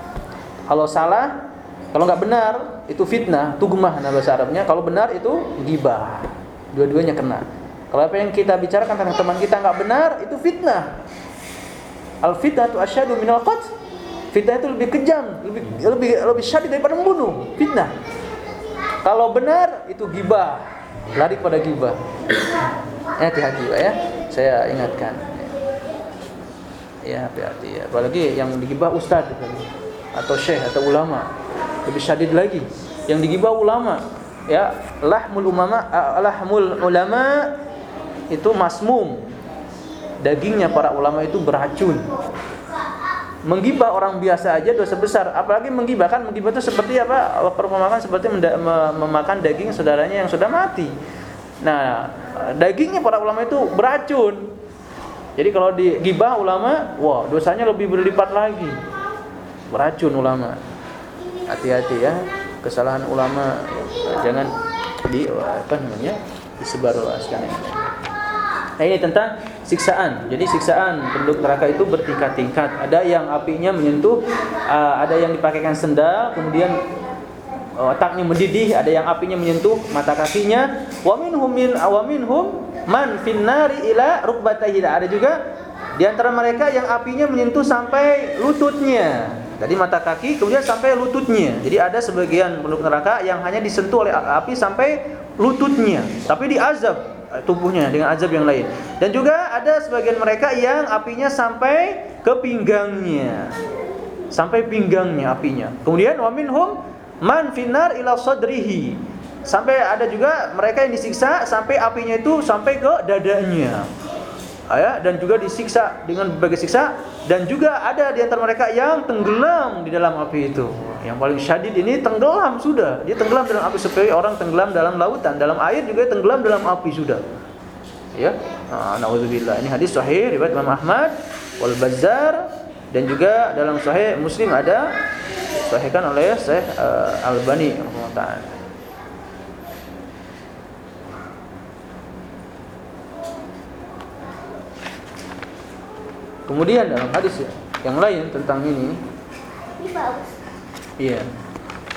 Kalau salah, kalau nggak benar itu fitnah, tugmah nah bahasa Arabnya. Kalau benar itu gibah. Dua-duanya kena. Kalau apa yang kita bicarakan tentang teman kita nggak benar, itu fitnah. Al fitnah itu asyadu minal. Fitnah itu lebih kejam, lebih lebih lebih syadid daripada membunuh. Fitnah. Kalau benar itu gibah, lari pada gibah. Eh, hati-hati ya. Saya ingatkan. Ya, hati-hati ya. Apalagi yang digibah ustaz atau syekh atau ulama. Lebih syadid lagi. Yang digibah ulama ya lahmul umama lahmul ulama itu masmum. Dagingnya para ulama itu beracun. Menggibah orang biasa aja dosa besar. Apalagi menggibah kan menggibah itu seperti apa? Perumpamaan seperti memakan daging saudaranya yang sudah mati. Nah dagingnya para ulama itu beracun. Jadi kalau digibah ulama wah dosanya lebih berlipat lagi. Beracun ulama. Hati-hati ya kesalahan ulama jangan di apa namanya disebarluaskan ya. Nah ini tentang siksaan. Jadi siksaan penduduk neraka itu bertingkat-tingkat. Ada yang apinya menyentuh, uh, ada yang dipakaikan sendal, kemudian uh, otaknya mendidih, ada yang apinya menyentuh mata kakinya. Wa minhum min awaminhum man finnari ila rukbatayhi. Ada juga di antara mereka yang apinya menyentuh sampai lututnya dari mata kaki kemudian sampai lututnya. Jadi ada sebagian penduduk neraka yang hanya disentuh oleh api sampai lututnya, tapi diazab eh, tubuhnya dengan azab yang lain. Dan juga ada sebagian mereka yang apinya sampai ke pinggangnya. Sampai pinggangnya apinya. Kemudian wa minhum man finar ila sadrihi. Sampai ada juga mereka yang disiksa sampai apinya itu sampai ke dadanya ya, dan juga disiksa dengan berbagai siksa dan juga ada di antara mereka yang tenggelam di dalam api itu. Yang paling syadid ini tenggelam sudah. Dia tenggelam dalam api seperti orang tenggelam dalam lautan, dalam air juga tenggelam dalam api sudah. Ya. Nah, nauzubillah. Ini hadis sahih riwayat Imam Ahmad wal Bazzar dan juga dalam sahih Muslim ada sahihkan oleh Syekh uh, Albani rahimahullah Kemudian dalam hadis yang lain tentang ini Iya.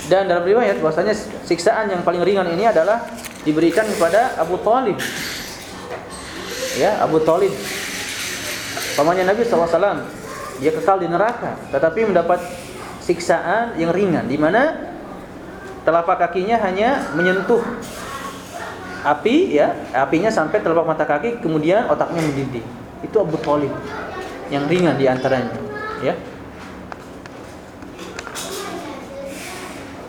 Dan dalam riwayat bahwasanya siksaan yang paling ringan ini adalah diberikan kepada Abu Talib. Ya, Abu Talib. Pamannya Nabi SAW Dia kekal di neraka, tetapi mendapat siksaan yang ringan di mana telapak kakinya hanya menyentuh api ya, apinya sampai telapak mata kaki kemudian otaknya mendidih. Itu Abu Talib yang ringan di antaranya ya.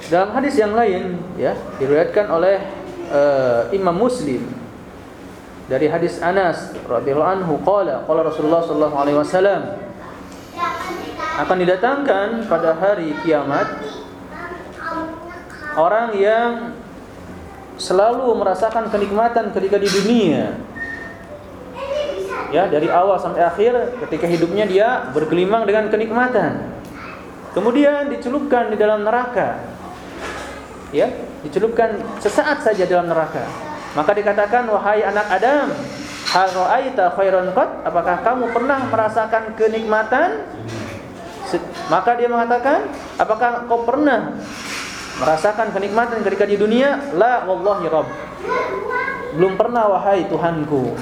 Dalam hadis yang lain ya diriwayatkan oleh uh, Imam Muslim dari hadis Anas radhiyallahu anhu qala qala Rasulullah sallallahu alaihi wasallam akan didatangkan pada hari kiamat orang yang selalu merasakan kenikmatan ketika di dunia ya dari awal sampai akhir ketika hidupnya dia bergelimang dengan kenikmatan. Kemudian dicelupkan di dalam neraka. Ya, dicelupkan sesaat saja dalam neraka. Maka dikatakan wahai anak Adam, hal ra'aita khairan qad? Apakah kamu pernah merasakan kenikmatan? Maka dia mengatakan, apakah kau pernah merasakan kenikmatan ketika di dunia? La wallahi rabb. Belum pernah wahai Tuhanku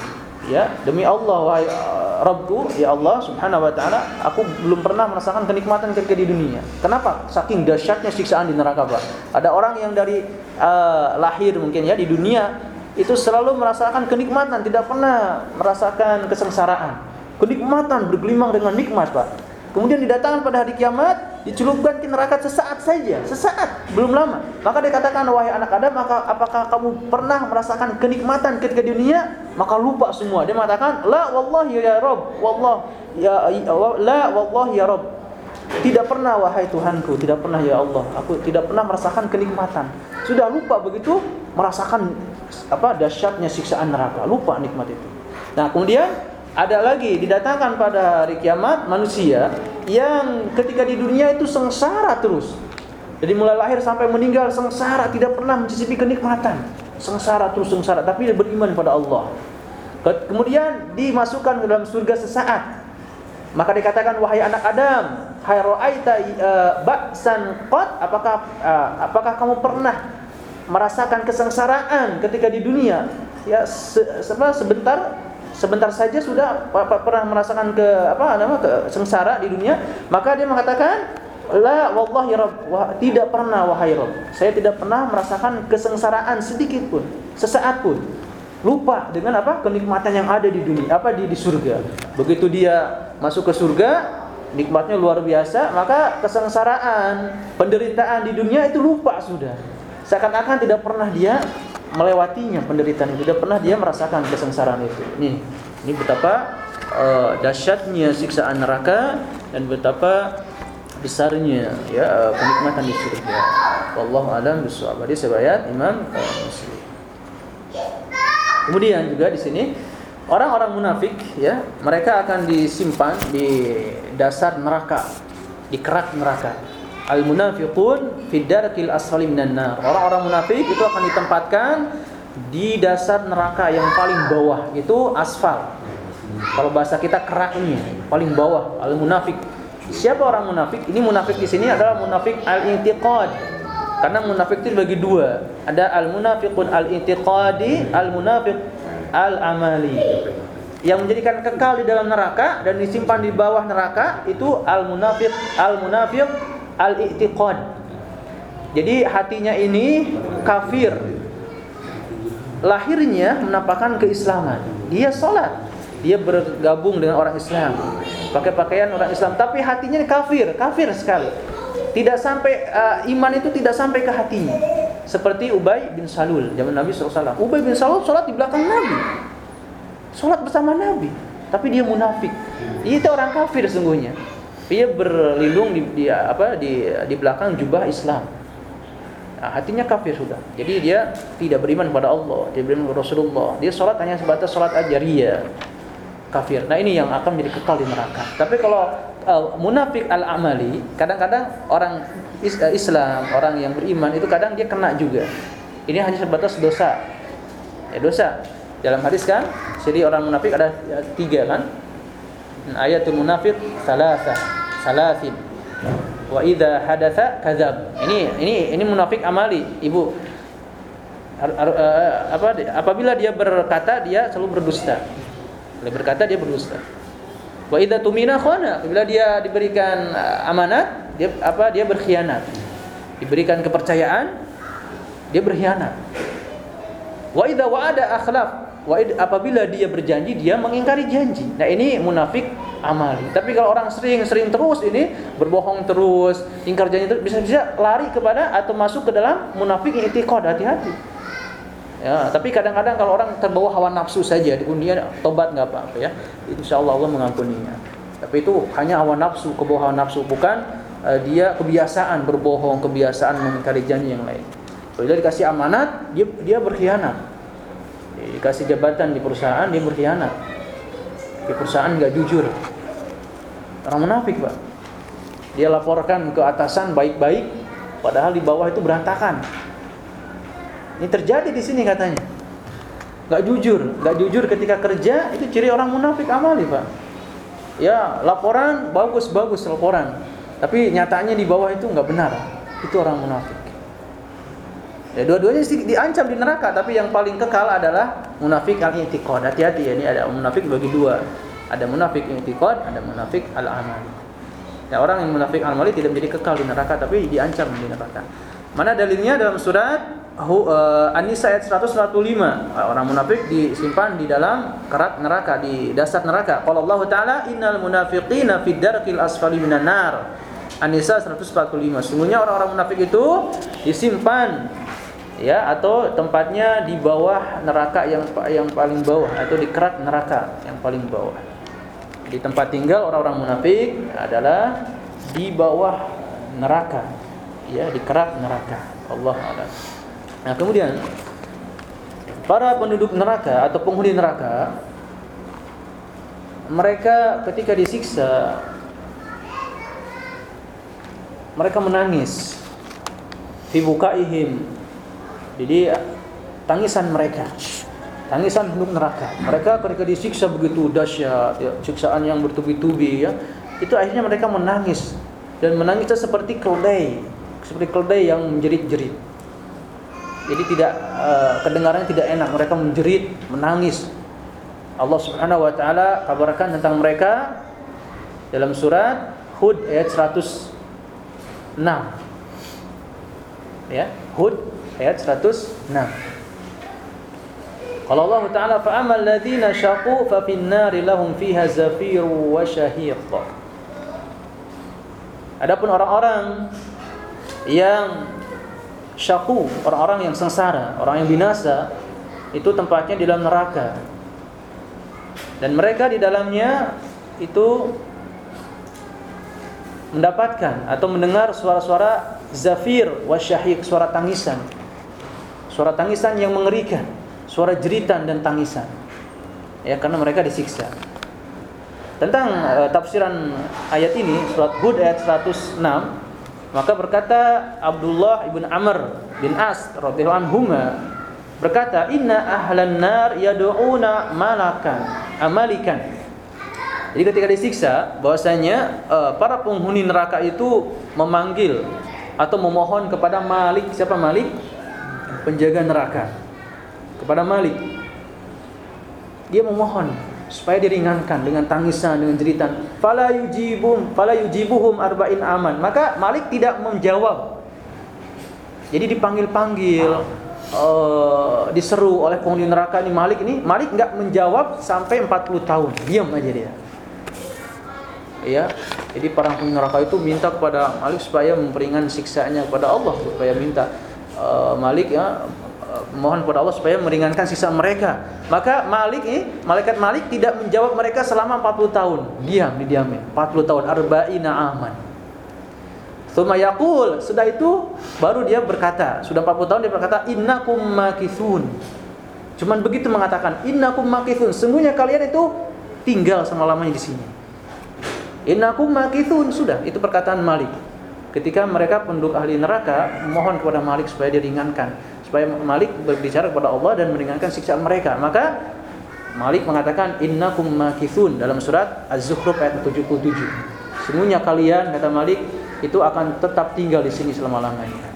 ya demi Allah wahai uh, Rabbku ya Allah subhanahu wa ta'ala aku belum pernah merasakan kenikmatan ketika di dunia. Kenapa? Saking dahsyatnya siksaan di neraka Pak. Ada orang yang dari uh, lahir mungkin ya di dunia itu selalu merasakan kenikmatan tidak pernah merasakan kesengsaraan. Kenikmatan bergelimang dengan nikmat Pak. Kemudian didatangkan pada hari kiamat, dicelupkan ke neraka sesaat saja, sesaat, belum lama. Maka dikatakan wahai anak Adam, maka apakah kamu pernah merasakan kenikmatan ketika dunia? Maka lupa semua. Dia mengatakan, la wallahi ya Rabb, wallah ya, ya la wallahi ya Rabb. Tidak pernah wahai Tuhanku, tidak pernah ya Allah. Aku tidak pernah merasakan kenikmatan. Sudah lupa begitu merasakan apa dahsyatnya siksaan neraka, lupa nikmat itu. Nah, kemudian ada lagi didatangkan pada hari kiamat manusia yang ketika di dunia itu sengsara terus. Jadi mulai lahir sampai meninggal sengsara, tidak pernah mencicipi kenikmatan. Sengsara terus sengsara, tapi dia beriman pada Allah. Kemudian dimasukkan ke dalam surga sesaat. Maka dikatakan wahai anak Adam, hai ra'aita uh, ba'san qad apakah uh, apakah kamu pernah merasakan kesengsaraan ketika di dunia? Ya se, sebentar sebentar saja sudah pernah merasakan ke apa nama ke sengsara di dunia, maka dia mengatakan La wallahi rabb wah, tidak pernah wahai Rabb. Saya tidak pernah merasakan kesengsaraan sedikit pun, sesaat pun. Lupa dengan apa? kenikmatan yang ada di dunia, apa di di surga. Begitu dia masuk ke surga, nikmatnya luar biasa, maka kesengsaraan, penderitaan di dunia itu lupa sudah. Seakan-akan tidak pernah dia melewatinya penderitaan itu tidak pernah dia merasakan kesengsaraan itu. Nih, ini betapa uh, dahsyatnya siksaan neraka dan betapa besarnya ya uh, kenikmatan di surga. Wallahu alam bishawab. Hadis riwayat Imam uh, Muslim. Kemudian juga di sini orang-orang munafik ya, mereka akan disimpan di dasar neraka, di kerak neraka. Al munafiqun fi darkil asfali minan nar. Orang-orang munafik itu akan ditempatkan di dasar neraka yang paling bawah, itu asfal. Kalau bahasa kita kerak ini paling bawah, al munafik. Siapa orang munafik? Ini munafik di sini adalah munafik al-intiqad. Karena munafik itu dibagi dua. Ada al-munafiqun al-intiqadi, al-munafiq al-amali. Yang menjadikan kekal di dalam neraka dan disimpan di bawah neraka itu al-munafiq al-munafiq al-i'tiqad. Jadi hatinya ini kafir. Lahirnya menampakkan keislaman. Dia sholat, dia bergabung dengan orang Islam, pakai pakaian orang Islam, tapi hatinya kafir, kafir sekali. Tidak sampai uh, iman itu tidak sampai ke hatinya. Seperti Ubay bin Salul zaman Nabi SAW. Ubay bin Salul sholat di belakang Nabi, sholat bersama Nabi, tapi dia munafik. Itu orang kafir sungguhnya dia berlindung di, di apa di di belakang jubah Islam. Nah, hatinya kafir sudah. Jadi dia tidak beriman pada Allah, dia beriman kepada Rasulullah. Dia sholat hanya sebatas sholat aja ria. Kafir. Nah, ini yang akan menjadi kekal di neraka. Tapi kalau uh, munafik al-amali, kadang-kadang orang uh, Islam, orang yang beriman itu kadang dia kena juga. Ini hanya sebatas dosa. Ya, dosa. Dalam hadis kan, ciri orang munafik ada ya, tiga kan, ayatul munafiq salasa salasin. Wa idza hadatsa kadzab. Ini ini ini munafik amali ibu. Apa apabila dia berkata dia selalu berdusta. Dia berkata dia berdusta. Wa idza tumina khana apabila dia diberikan uh, amanat dia apa dia berkhianat. Diberikan kepercayaan dia berkhianat. Wa idza wa'ada akhlaf apabila dia berjanji dia mengingkari janji. Nah, ini munafik amali. Tapi kalau orang sering-sering terus ini berbohong terus, ingkar janji terus bisa-bisa lari kepada atau masuk ke dalam munafik yang itikad, hati-hati. Ya, tapi kadang-kadang kalau orang terbawa hawa nafsu saja, kemudian tobat nggak apa-apa ya. Insya Allah mengampuninya. Tapi itu hanya hawa nafsu, hawa nafsu, bukan uh, dia kebiasaan berbohong, kebiasaan mengingkari janji yang lain. Kalau dia dikasih amanat, dia dia berkhianat dikasih jabatan di perusahaan dia berkhianat. Di perusahaan nggak jujur. Orang munafik pak. Dia laporkan ke atasan baik-baik padahal di bawah itu berantakan. Ini terjadi di sini katanya. Nggak jujur. Nggak jujur ketika kerja itu ciri orang munafik amali pak. Ya laporan bagus bagus laporan. Tapi nyatanya di bawah itu nggak benar. Itu orang munafik Ya, dua-duanya diancam di neraka, tapi yang paling kekal adalah munafik al-i'tiqad. Hati-hati ya, ini ada munafik bagi dua. Ada munafik i'tiqad, ada munafik al-amali. Ya, orang yang munafik al-amali tidak menjadi kekal di neraka, tapi diancam di neraka. Mana dalilnya dalam surat uh, An-Nisa ayat 145. Orang munafik disimpan di dalam kerak neraka, di dasar neraka. Qala Allah Ta'ala, "Innal munafiqina fid darqil asfali minan nar." An-Nisa 145. Sungguhnya orang-orang munafik itu disimpan ya atau tempatnya di bawah neraka yang yang paling bawah atau di kerak neraka yang paling bawah. Di tempat tinggal orang-orang munafik adalah di bawah neraka. Ya, di kerak neraka. Allah a'lam. Nah, kemudian para penduduk neraka atau penghuni neraka mereka ketika disiksa mereka menangis fi bukaihim jadi tangisan mereka. Tangisan penduduk neraka. Mereka ketika disiksa begitu dahsyat ya, siksaan yang bertubi-tubi ya itu akhirnya mereka menangis. Dan menangisnya seperti keledai seperti keledai yang menjerit-jerit. Jadi tidak uh, kedengarannya tidak enak. Mereka menjerit menangis. Allah Subhanahu wa taala kabarkan tentang mereka dalam surat Hud ayat 106 ya Hud ayat 106 Kalau Allah taala fa amal ladzina syaqu fa fin nari lahum fiha zafiru wa syahiq Adapun orang-orang yang syaku, orang-orang yang sengsara, orang yang binasa, itu tempatnya di dalam neraka. Dan mereka di dalamnya itu mendapatkan atau mendengar suara-suara zafir wasyahik, suara tangisan. Suara tangisan yang mengerikan, suara jeritan dan tangisan. Ya, karena mereka disiksa. Tentang uh, tafsiran ayat ini surat Hud ayat 106 maka berkata Abdullah ibn Amr bin As radhiyallahu anhu berkata inna ahlan nar yad'una malakan amalikan. Jadi ketika disiksa bahwasanya uh, para penghuni neraka itu memanggil atau memohon kepada Malik siapa Malik? Penjaga neraka. Kepada Malik. Dia memohon supaya diringankan dengan tangisan dengan jeritan. Fala yujibum fala yujibuhum arba'in aman. Maka Malik tidak menjawab. Jadi dipanggil-panggil uh, diseru oleh penghuni neraka ini. Malik ini Malik nggak menjawab sampai 40 tahun. Diam aja dia. Ya jadi para penghuni neraka itu minta kepada Malik supaya memperingan siksanya kepada Allah supaya minta uh, Malik ya mohon kepada Allah supaya meringankan sisa mereka. Maka Malik ini, malaikat Malik tidak menjawab mereka selama 40 tahun. Diam, didiamin. 40 tahun, arba'ina aman. Tsumma yaqul, sudah itu baru dia berkata, sudah 40 tahun dia berkata innakum makithun. Cuman begitu mengatakan innakum makithun, sungguhnya kalian itu tinggal selama-lamanya di sini. Innakum makithun, sudah, itu perkataan Malik. Ketika mereka penduduk ahli neraka mohon kepada Malik supaya diringankan supaya Malik berbicara kepada Allah dan meringankan siksa mereka. Maka Malik mengatakan innakum makithun dalam surat Az-Zukhruf ayat 77. Semuanya kalian kata Malik itu akan tetap tinggal di sini selama-lamanya.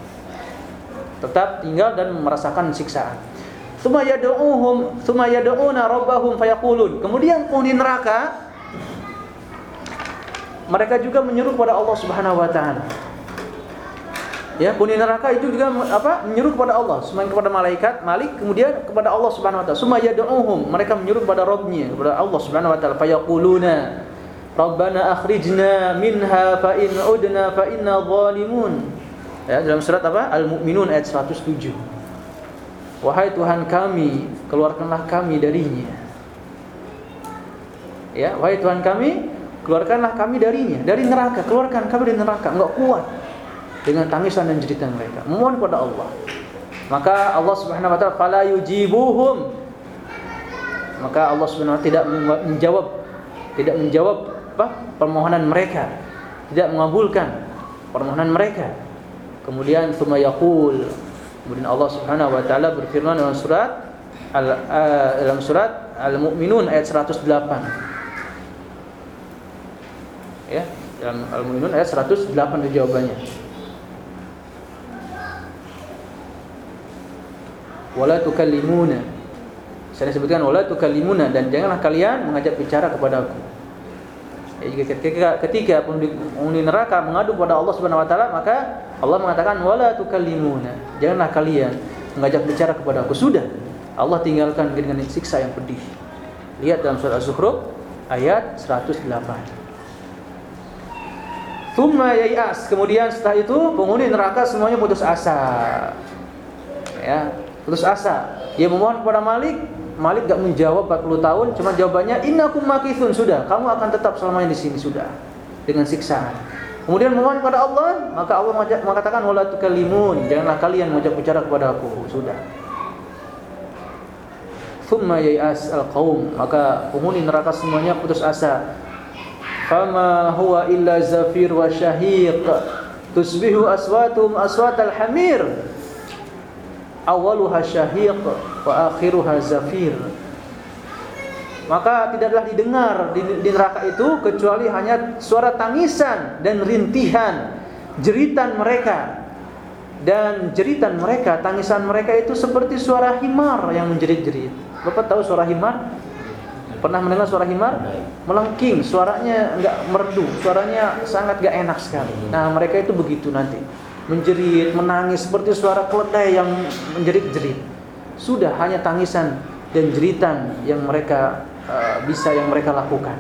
Tetap tinggal dan merasakan siksaan. Tsumma yad'uhum tsumma yad'una rabbahum fayaqulun. Kemudian penghuni neraka mereka juga menyeru kepada Allah Subhanahu wa taala. Ya, penghuni neraka itu juga apa? Menyeru kepada Allah, semakin kepada malaikat, Malik, kemudian kepada Allah Subhanahu wa taala. Summa yad'uhum, mereka menyeru kepada Rabbnya, kepada Allah Subhanahu wa taala. Fayaquluna, Rabbana akhrijna minha fa in udna fa inna zalimun. Ya, dalam surat apa? Al-Mu'minun ayat 107. Wahai Tuhan kami, keluarkanlah kami darinya. Ya, wahai Tuhan kami, keluarkanlah kami darinya, dari neraka, keluarkan kami dari neraka, enggak kuat dengan tangisan dan jeritan mereka. Memohon kepada Allah. Maka Allah Subhanahu wa taala fala yujibuhum. Maka Allah Subhanahu wa taala tidak menjawab tidak menjawab apa? permohonan mereka. Tidak mengabulkan permohonan mereka. Kemudian tsumma yaqul. Kemudian Allah Subhanahu wa taala berfirman dalam surat al uh, dalam surat Al-Mu'minun ayat 108. Ya, dalam Al-Mu'minun ayat 108 itu jawabannya. Wala tukallimuna. Saya sebutkan wala tukallimuna dan janganlah kalian mengajak bicara kepada aku. Ketika ketika penghuni neraka mengadu kepada Allah Subhanahu wa taala, maka Allah mengatakan wala tukallimuna. Janganlah kalian mengajak bicara kepada aku. Sudah. Allah tinggalkan dengan siksa yang pedih. Lihat dalam surah Az-Zukhruf ayat 108. Thumma yai'as. Kemudian setelah itu penghuni neraka semuanya putus asa. Ya, putus asa. Dia memohon kepada Malik, Malik gak menjawab 40 tahun, cuma jawabannya innakum makithun. Sudah, kamu akan tetap selamanya di sini. Sudah. Dengan siksaan. Kemudian memohon kepada Allah, maka Allah mengatakan wala tukallimun, janganlah kalian mengajak bicara kepada aku, sudah. thumma yai'as al-qaum maka penghuni neraka semuanya putus asa. Fama huwa illa zafir wa syahiq. Tusbihu aswatum aswatal hamir awaluha syahiq wa akhiruha zafir. Maka tidaklah didengar di, di neraka itu kecuali hanya suara tangisan dan rintihan jeritan mereka. Dan jeritan mereka tangisan mereka itu seperti suara himar yang menjerit-jerit. Bapak tahu suara himar? Pernah mendengar suara himar? Melengking suaranya enggak merdu suaranya sangat enggak enak sekali. Nah mereka itu begitu nanti menjerit menangis seperti suara keledai yang menjerit-jerit sudah hanya tangisan dan jeritan yang mereka Eh, bisa yang mereka lakukan.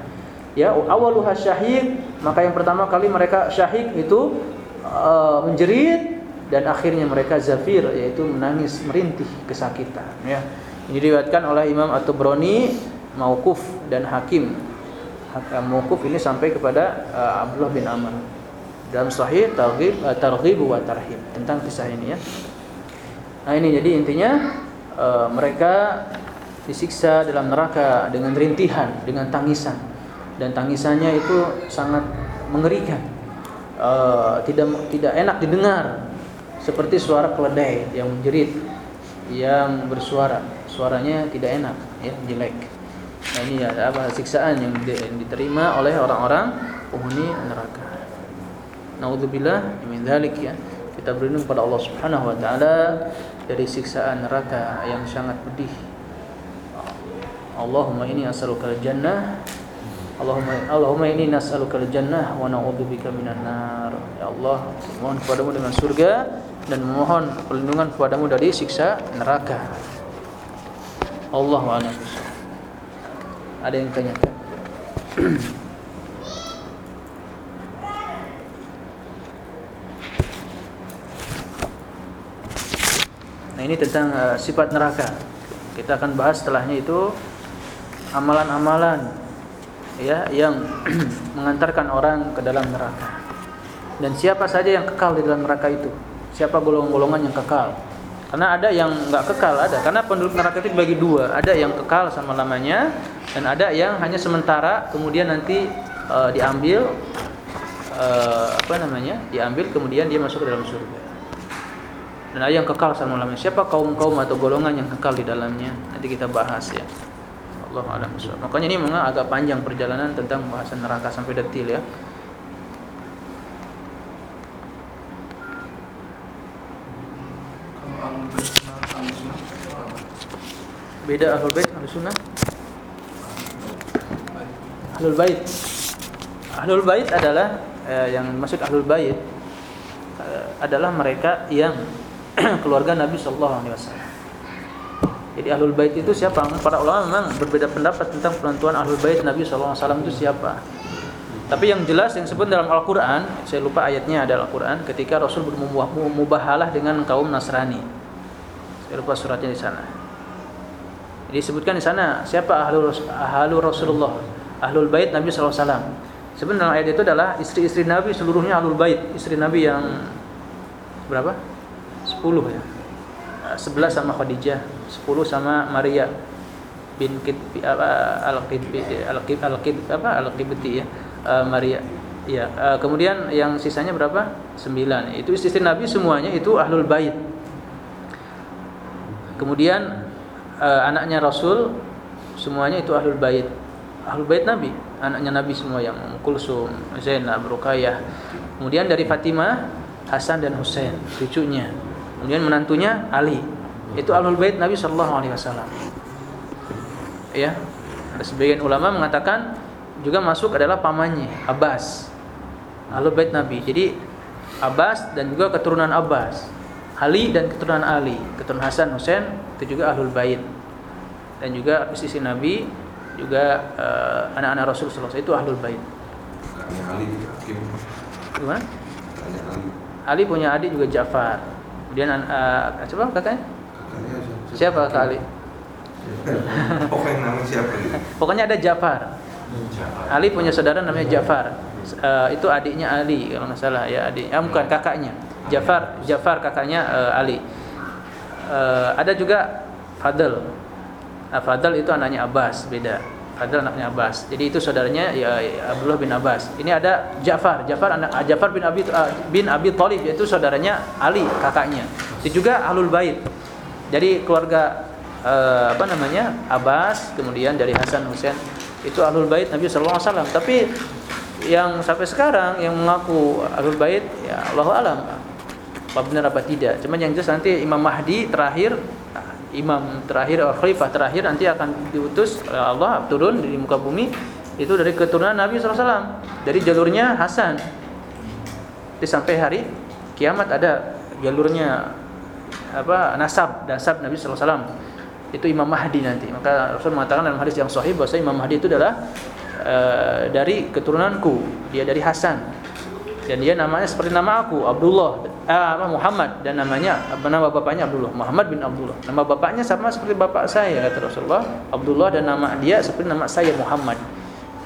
Ya, awaluha syahid, maka yang pertama kali mereka syahid itu uh, menjerit dan akhirnya mereka zafir yaitu menangis merintih kesakitan ya. Ini diriwayatkan oleh Imam At-Tabrani mauquf dan Hakim. Eh, mauquf ini sampai kepada uh, Abdullah bin Amr. Dalam sahih targhib uh, targhib wa tarhib tentang kisah ini ya. Nah ini jadi intinya uh, mereka disiksa dalam neraka dengan rintihan, dengan tangisan. Dan tangisannya itu sangat mengerikan. Uh, tidak tidak enak didengar. Seperti suara keledai yang menjerit, yang bersuara. Suaranya tidak enak, ya, jelek. Nah, ini ada apa siksaan yang diterima oleh orang-orang penghuni neraka. Nauzubillah min dzalik ya. Kita berlindung pada Allah Subhanahu wa taala dari siksaan neraka yang sangat pedih Allahumma ini as'aluka al-jannah Allahumma Allahumma ini nas'aluka al-jannah wa na'udzubika minan nar. Ya Allah, mohon kepadamu dengan surga dan memohon perlindungan kepadamu dari siksa neraka. Allahu a'lam. Ada yang tanyakan? Nah ini tentang uh, sifat neraka. Kita akan bahas setelahnya itu amalan-amalan ya yang mengantarkan orang ke dalam neraka. Dan siapa saja yang kekal di dalam neraka itu? Siapa golongan-golongan yang kekal? Karena ada yang nggak kekal ada. Karena penduduk neraka itu dibagi dua. Ada yang kekal sama lamanya dan ada yang hanya sementara kemudian nanti uh, diambil uh, apa namanya? Diambil kemudian dia masuk ke dalam surga. Dan ada yang kekal sama lamanya. Siapa kaum-kaum atau golongan yang kekal di dalamnya? Nanti kita bahas ya. Allah alam Makanya ini memang agak panjang perjalanan tentang bahasan neraka sampai detil ya. Beda ahlul bait ahlus sunnah. Ahlul bait. Ahlul bait adalah eh, yang maksud ahlul bait eh, adalah mereka yang keluarga Nabi sallallahu alaihi wasallam. Jadi ahlul bait itu siapa? Para ulama memang berbeda pendapat tentang penentuan ahlul bait Nabi SAW itu siapa. Tapi yang jelas yang sebut dalam Al-Quran, saya lupa ayatnya ada Al-Quran, ketika Rasul bermubahalah dengan kaum Nasrani. Saya lupa suratnya di sana. Jadi disebutkan di sana siapa ahlul, ahlul Rasulullah, ahlul bait Nabi SAW. Sebenarnya ayat itu adalah istri-istri Nabi seluruhnya ahlul bait, istri Nabi yang berapa? 10 ya. 11 sama Khadijah, 10 sama Maria bin Kit apa Al-Qibti Al-Qib Al-Qib apa Al-Qibti ya. Uh, Maria. Ya, uh, kemudian yang sisanya berapa? 9. Itu istri Nabi semuanya itu ahlul bait. Kemudian uh, anaknya Rasul semuanya itu ahlul bait. Ahlul bait Nabi, anaknya Nabi semua yang Kulsum, Zainab, Ruqayyah. Kemudian dari Fatimah, Hasan dan Husain, cucunya. Kemudian menantunya Ali. Itu ahlul bait Nabi sallallahu alaihi wasallam. Ya. Ada sebagian ulama mengatakan juga masuk adalah pamannya Abbas. Ahlul bait Nabi. Jadi Abbas dan juga keturunan Abbas. Ali dan keturunan Ali, keturunan Hasan Husain itu juga ahlul bait. Dan juga sisi Nabi juga uh, anak-anak Rasul sallallahu alaihi wasallam itu ahlul bait. Ali Gimana? Ali punya adik juga Ja'far. Kemudian uh, coba kakaknya? Siapa kakak Ali? Pokoknya siapa? Pokoknya ada Jafar. Ali punya saudara namanya Jafar. Uh, itu adiknya Ali kalau nggak salah ya adik. Ah, bukan kakaknya. Jafar, Jafar kakaknya uh, Ali. Uh, ada juga Fadl. Nah, Fadl itu anaknya Abbas, beda. Fadl anaknya Abbas. Jadi itu saudaranya ya, Abdullah bin Abbas. Ini ada Ja'far. Ja'far anak Ja'far bin Abi uh, bin Abi Thalib yaitu saudaranya Ali, kakaknya. Itu juga Ahlul Bait. Jadi keluarga uh, apa namanya? Abbas, kemudian dari Hasan Husain itu Ahlul Bait Nabi sallallahu alaihi wasallam. Tapi yang sampai sekarang yang mengaku Ahlul Bait ya Allah alam apa benar apa tidak. Cuma yang jelas nanti Imam Mahdi terakhir imam terakhir atau khalifah terakhir nanti akan diutus oleh Allah turun di muka bumi itu dari keturunan Nabi SAW dari jalurnya Hasan. Jadi sampai hari kiamat ada jalurnya apa nasab nasab Nabi SAW itu Imam Mahdi nanti. Maka Rasul mengatakan dalam hadis yang sahih bahwa Imam Mahdi itu adalah uh, dari keturunanku. Dia dari Hasan dan dia namanya seperti nama aku Abdullah. Eh, Muhammad. Dan namanya nama bapaknya Abdullah. Muhammad bin Abdullah. Nama bapaknya sama seperti bapak saya kata Rasulullah. Abdullah dan nama dia seperti nama saya Muhammad.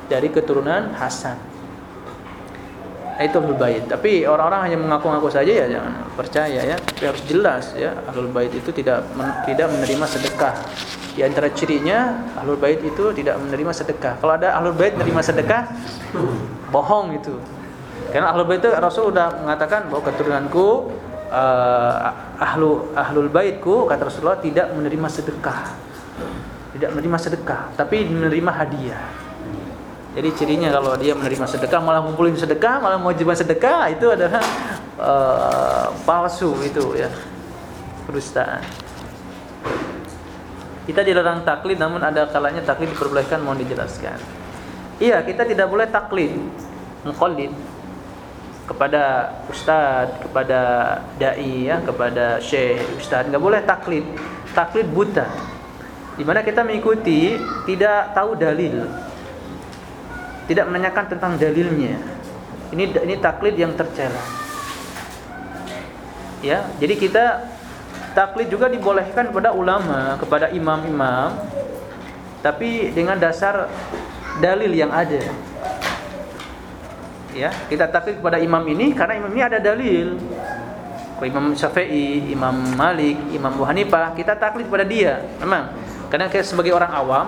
Dari keturunan Hasan. Itu Ahlul Bait. Tapi orang-orang hanya mengaku-ngaku saja ya jangan percaya ya. Tapi harus jelas ya Ahlul Bait itu tidak men tidak menerima sedekah. Di antara cirinya Ahlul Bait itu tidak menerima sedekah. Kalau ada Ahlul Bait menerima sedekah bohong itu karena ahlul bait itu Rasul sudah mengatakan bahwa keturunanku uh, ahlu ahlul baitku kata Rasulullah tidak menerima sedekah. Tidak menerima sedekah, tapi menerima hadiah. Jadi cirinya kalau dia menerima sedekah malah ngumpulin sedekah, malah mau mewajibkan sedekah itu adalah uh, palsu itu ya. Kedustaan. Kita dilarang taklid namun ada kalanya taklid diperbolehkan mohon dijelaskan. Iya, kita tidak boleh taklid, mukallid kepada ustadz, kepada dai ya, kepada syekh, ustadz, nggak boleh taklid. Taklid buta. Di mana kita mengikuti tidak tahu dalil. Tidak menanyakan tentang dalilnya. Ini ini taklid yang tercela. Ya, jadi kita taklid juga dibolehkan kepada ulama, kepada imam-imam tapi dengan dasar dalil yang ada ya kita taklid kepada imam ini karena imam ini ada dalil Imam Syafi'i, Imam Malik, Imam Abu kita taklid kepada dia. Memang karena kita sebagai orang awam,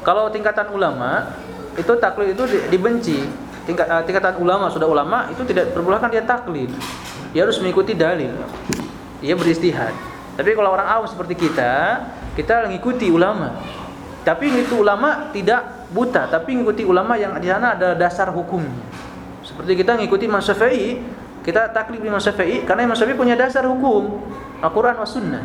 kalau tingkatan ulama itu taklid itu dibenci. Tingkat, uh, tingkatan ulama sudah ulama itu tidak perbolehkan dia taklid. Dia harus mengikuti dalil. Dia beristihad. Tapi kalau orang awam seperti kita, kita mengikuti ulama. Tapi itu ulama tidak buta, tapi mengikuti ulama yang di sana ada dasar hukumnya. Seperti kita ngikuti Imam Syafi'i, kita taklid Imam Syafi'i karena Imam Syafi'i punya dasar hukum Al-Qur'an was sunnah.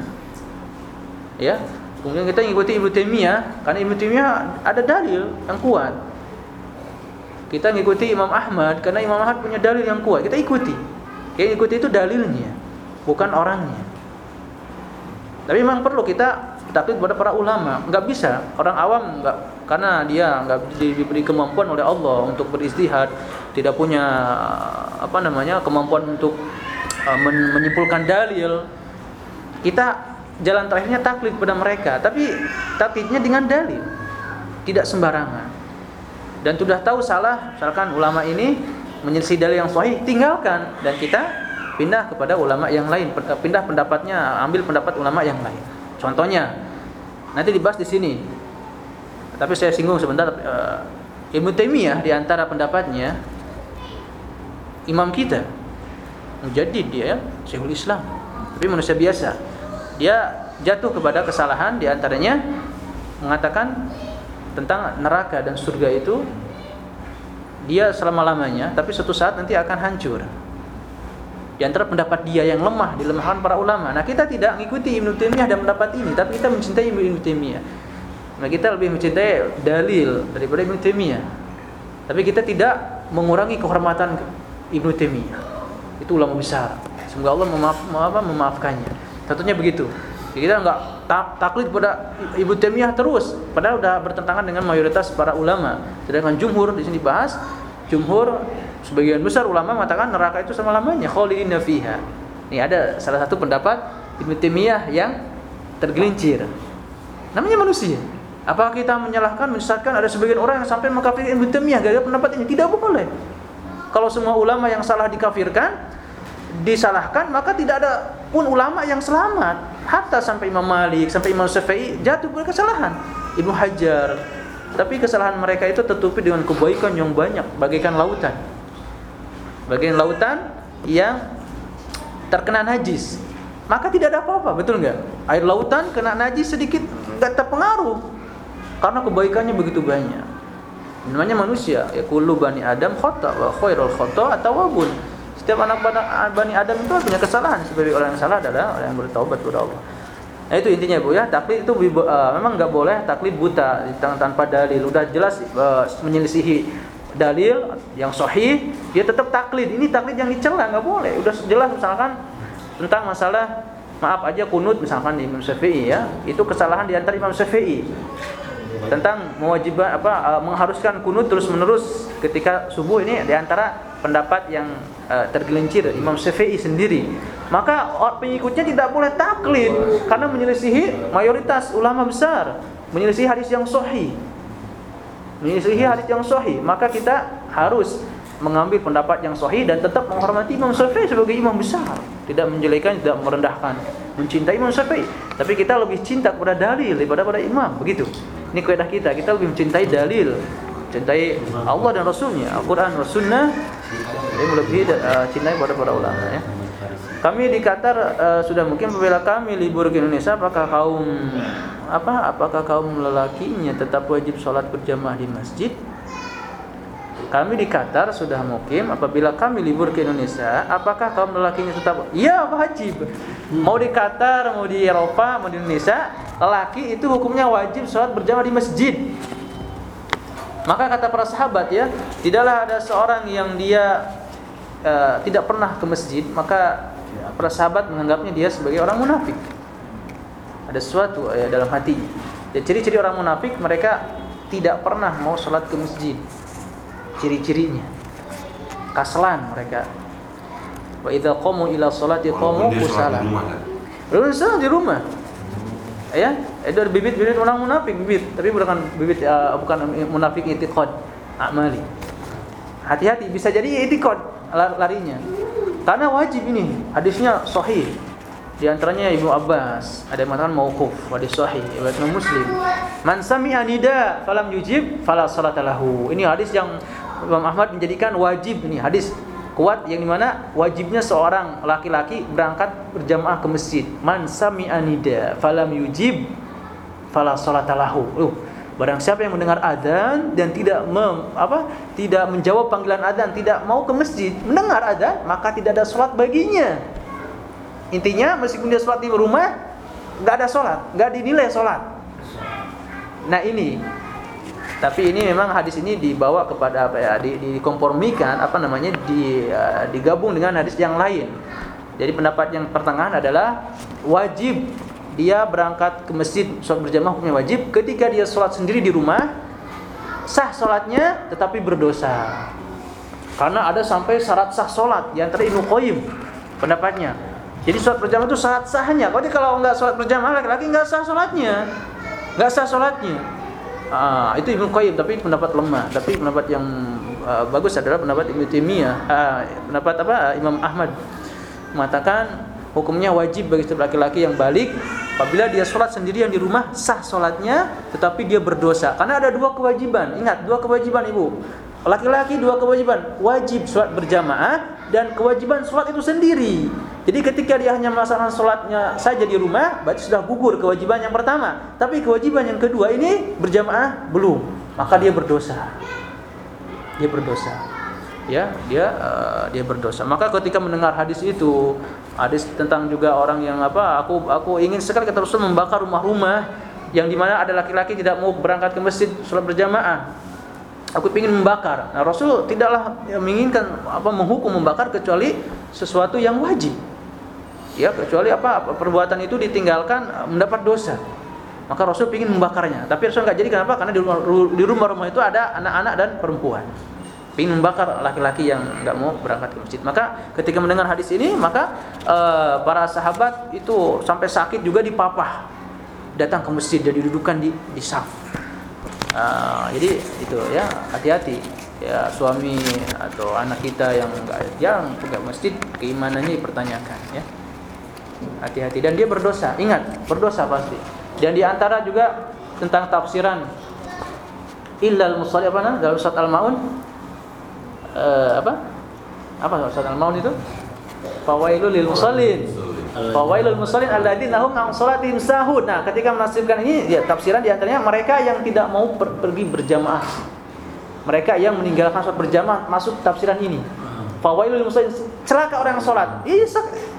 Ya. Kemudian kita ngikuti Ibnu Taimiyah karena Ibnu Taimiyah ada dalil yang kuat. Kita ngikuti Imam Ahmad karena Imam Ahmad punya dalil yang kuat. Kita ikuti. Yang ikuti itu dalilnya, bukan orangnya. Tapi memang perlu kita taklid kepada para ulama. Enggak bisa orang awam enggak karena dia enggak diberi kemampuan oleh Allah untuk beristihad, tidak punya apa namanya kemampuan untuk uh, menyimpulkan dalil. Kita jalan terakhirnya taklid kepada mereka tapi taklidnya dengan dalil tidak sembarangan. Dan sudah tahu salah misalkan ulama ini menyelisih dalil yang sahih tinggalkan. Dan kita pindah kepada ulama yang lain pindah pendapatnya ambil pendapat ulama yang lain. Contohnya nanti dibahas di sini. Tapi saya singgung sebentar uh, Ibnu Taimiyah di antara pendapatnya imam kita. Menjadi dia ya, Syekhul Islam. Tapi manusia biasa. Dia jatuh kepada kesalahan di antaranya mengatakan tentang neraka dan surga itu dia selama-lamanya tapi suatu saat nanti akan hancur. Di antara pendapat dia yang lemah dilemahkan para ulama. Nah kita tidak mengikuti Ibnu Taimiyah dan pendapat ini tapi kita mencintai Ibnu Taimiyah. Nah kita lebih mencintai dalil daripada Ibnu Taimiyah. Tapi kita tidak mengurangi kehormatan Ibnu Taimiyah. Itu ulama besar. Semoga Allah memaaf, apa, memaafkannya. Tentunya begitu. Jadi kita enggak tak, taklid pada Ibnu Taimiyah terus, padahal sudah bertentangan dengan mayoritas para ulama. Sedangkan jumhur di sini bahas, jumhur sebagian besar ulama mengatakan neraka itu selama-lamanya khalidina fiha. Ini ada salah satu pendapat Ibnu Taimiyah yang tergelincir. Namanya manusia. Apakah kita menyalahkan, menyesatkan ada sebagian orang yang sampai mengkafirkan Ibnu Taimiyah gara-gara ini? Tidak boleh kalau semua ulama yang salah dikafirkan, disalahkan, maka tidak ada pun ulama yang selamat. Hatta sampai Imam Malik, sampai Imam Syafi'i jatuh pada kesalahan. Ibnu Hajar. Tapi kesalahan mereka itu tertutupi dengan kebaikan yang banyak, bagaikan lautan. Bagian lautan yang terkena najis. Maka tidak ada apa-apa, betul nggak? Air lautan kena najis sedikit nggak terpengaruh karena kebaikannya begitu banyak. Namanya manusia, ya kullu bani Adam khata wa khairul khata wabun. Setiap anak bani Adam itu punya kesalahan. Sebagai orang yang salah adalah orang yang bertaubat kepada Allah. Nah itu intinya Bu ya, taklid itu uh, memang nggak boleh taklid buta tanpa dalil. Udah jelas uh, menyelisihi dalil yang sahih, dia tetap taklid. Ini taklid yang dicela nggak boleh. Udah jelas misalkan tentang masalah maaf aja kunut misalkan di Imam Syafi'i ya, itu kesalahan di antara Imam Syafi'i tentang mewajibkan apa uh, mengharuskan kunut terus menerus ketika subuh ini di antara pendapat yang uh, tergelincir Imam Syafi'i sendiri. Maka pengikutnya tidak boleh taklid karena menyelisihi mayoritas ulama besar, menyelisihi hadis yang sahih. Menyelisihi hadis yang sahih, maka kita harus mengambil pendapat yang sahih dan tetap menghormati Imam Syafi'i sebagai imam besar, tidak menjelekan, tidak merendahkan, mencintai Imam Syafi'i. Tapi kita lebih cinta kepada dalil daripada pada imam, begitu. Ini kaidah kita, kita lebih mencintai dalil, cintai Allah dan Rasulnya, Al-Quran, Rasulnya, ini melebihi uh, cintai pada para ulama ya. Kami di Qatar uh, sudah mungkin apabila kami libur ke Indonesia, apakah kaum apa? Apakah kaum lelakinya tetap wajib sholat berjamaah di masjid? Kami di Qatar sudah mukim apabila kami libur ke Indonesia, apakah kaum lelakinya tetap? Iya, wajib. Mau di Qatar, mau di Eropa, mau di Indonesia, lelaki itu hukumnya wajib sholat berjamaah di masjid. Maka kata para sahabat ya, tidaklah ada seorang yang dia uh, tidak pernah ke masjid, maka para sahabat menganggapnya dia sebagai orang munafik. Ada sesuatu ya, dalam hatinya. Ya, ciri-ciri orang munafik mereka tidak pernah mau sholat ke masjid ciri-cirinya. Kaslan mereka. Wa idza qamu ila salati qamu kusala. Lalu di rumah. Ya itu ada bibit-bibit orang munafik bibit. Tapi bukan bibit uh, bukan munafik itiqad amali. Hati-hati bisa jadi itiqad larinya. Karena wajib ini. Hadisnya sahih. Di antaranya Ibnu Abbas ada yang mengatakan mauquf hadis sahih. Riwayat Muslim. Man sami'a nida falam yujib fala salata lahu. Ini hadis yang Imam Ahmad menjadikan wajib ini hadis. Kuat yang di mana wajibnya seorang laki-laki berangkat berjamaah ke masjid. Man sami anida falam yujib fala salatalahu uh, barang siapa yang mendengar adzan dan tidak mem, apa tidak menjawab panggilan adzan tidak mau ke masjid mendengar adzan maka tidak ada salat baginya. Intinya meskipun dia salat di rumah nggak ada salat nggak dinilai salat nah ini tapi ini memang hadis ini dibawa kepada apa ya? Di, dikompromikan apa namanya? Di, uh, digabung dengan hadis yang lain. Jadi pendapat yang pertengahan adalah wajib dia berangkat ke masjid sholat berjamaah hukumnya wajib. Ketika dia sholat sendiri di rumah sah sholatnya tetapi berdosa. Karena ada sampai syarat sah sholat yang antara Qayyim pendapatnya. Jadi sholat berjamaah itu syarat sahnya. Kalau dia kalau nggak sholat berjamaah laki-laki nggak sah sholatnya, nggak sah sholatnya. Ah, itu Ibnu Qayyim tapi pendapat lemah. Tapi pendapat yang uh, bagus adalah pendapat Ibnu Taimiyah. Uh, pendapat apa? Imam Ahmad mengatakan hukumnya wajib bagi setiap laki-laki yang balik apabila dia sholat sendirian di rumah sah sholatnya tetapi dia berdosa karena ada dua kewajiban ingat dua kewajiban ibu laki-laki dua kewajiban wajib sholat berjamaah dan kewajiban sholat itu sendiri. Jadi ketika dia hanya melaksanakan sholatnya saja di rumah, berarti sudah gugur kewajiban yang pertama. Tapi kewajiban yang kedua ini berjamaah belum, maka dia berdosa. Dia berdosa. Ya, dia uh, dia berdosa. Maka ketika mendengar hadis itu, hadis tentang juga orang yang apa, aku aku ingin sekali kata Rasul membakar rumah-rumah yang di mana ada laki-laki tidak mau berangkat ke masjid sholat berjamaah aku ingin membakar. Nah, Rasul tidaklah menginginkan apa menghukum membakar kecuali sesuatu yang wajib. Ya, kecuali apa perbuatan itu ditinggalkan eh, mendapat dosa. Maka Rasul ingin membakarnya. Tapi Rasul nggak jadi kenapa? Karena di rumah, di rumah-rumah itu ada anak-anak dan perempuan. Ingin membakar laki-laki yang nggak mau berangkat ke masjid. Maka ketika mendengar hadis ini, maka uh, para sahabat itu sampai sakit juga dipapah datang ke masjid dan didudukan di di saf Uh, jadi itu ya hati-hati ya suami atau anak kita yang enggak jarang ke masjid keimanannya dipertanyakan ya. Hati-hati. Dan dia berdosa. Ingat, berdosa pasti. Dan di antara juga tentang tafsiran illal musalli apa namanya? Dalam surat al-maun. Uh, apa? Apa surat al-maun itu? Fawailul lil musallin. Fawailul musallin alladzina hum an salatihim sahun. Nah ketika menafsirkan ini ya tafsiran di antaranya mereka yang tidak mau per pergi berjamaah. Mereka yang meninggalkan sholat berjamaah masuk tafsiran ini. Fawailul musallin celaka orang yang sholat. Iya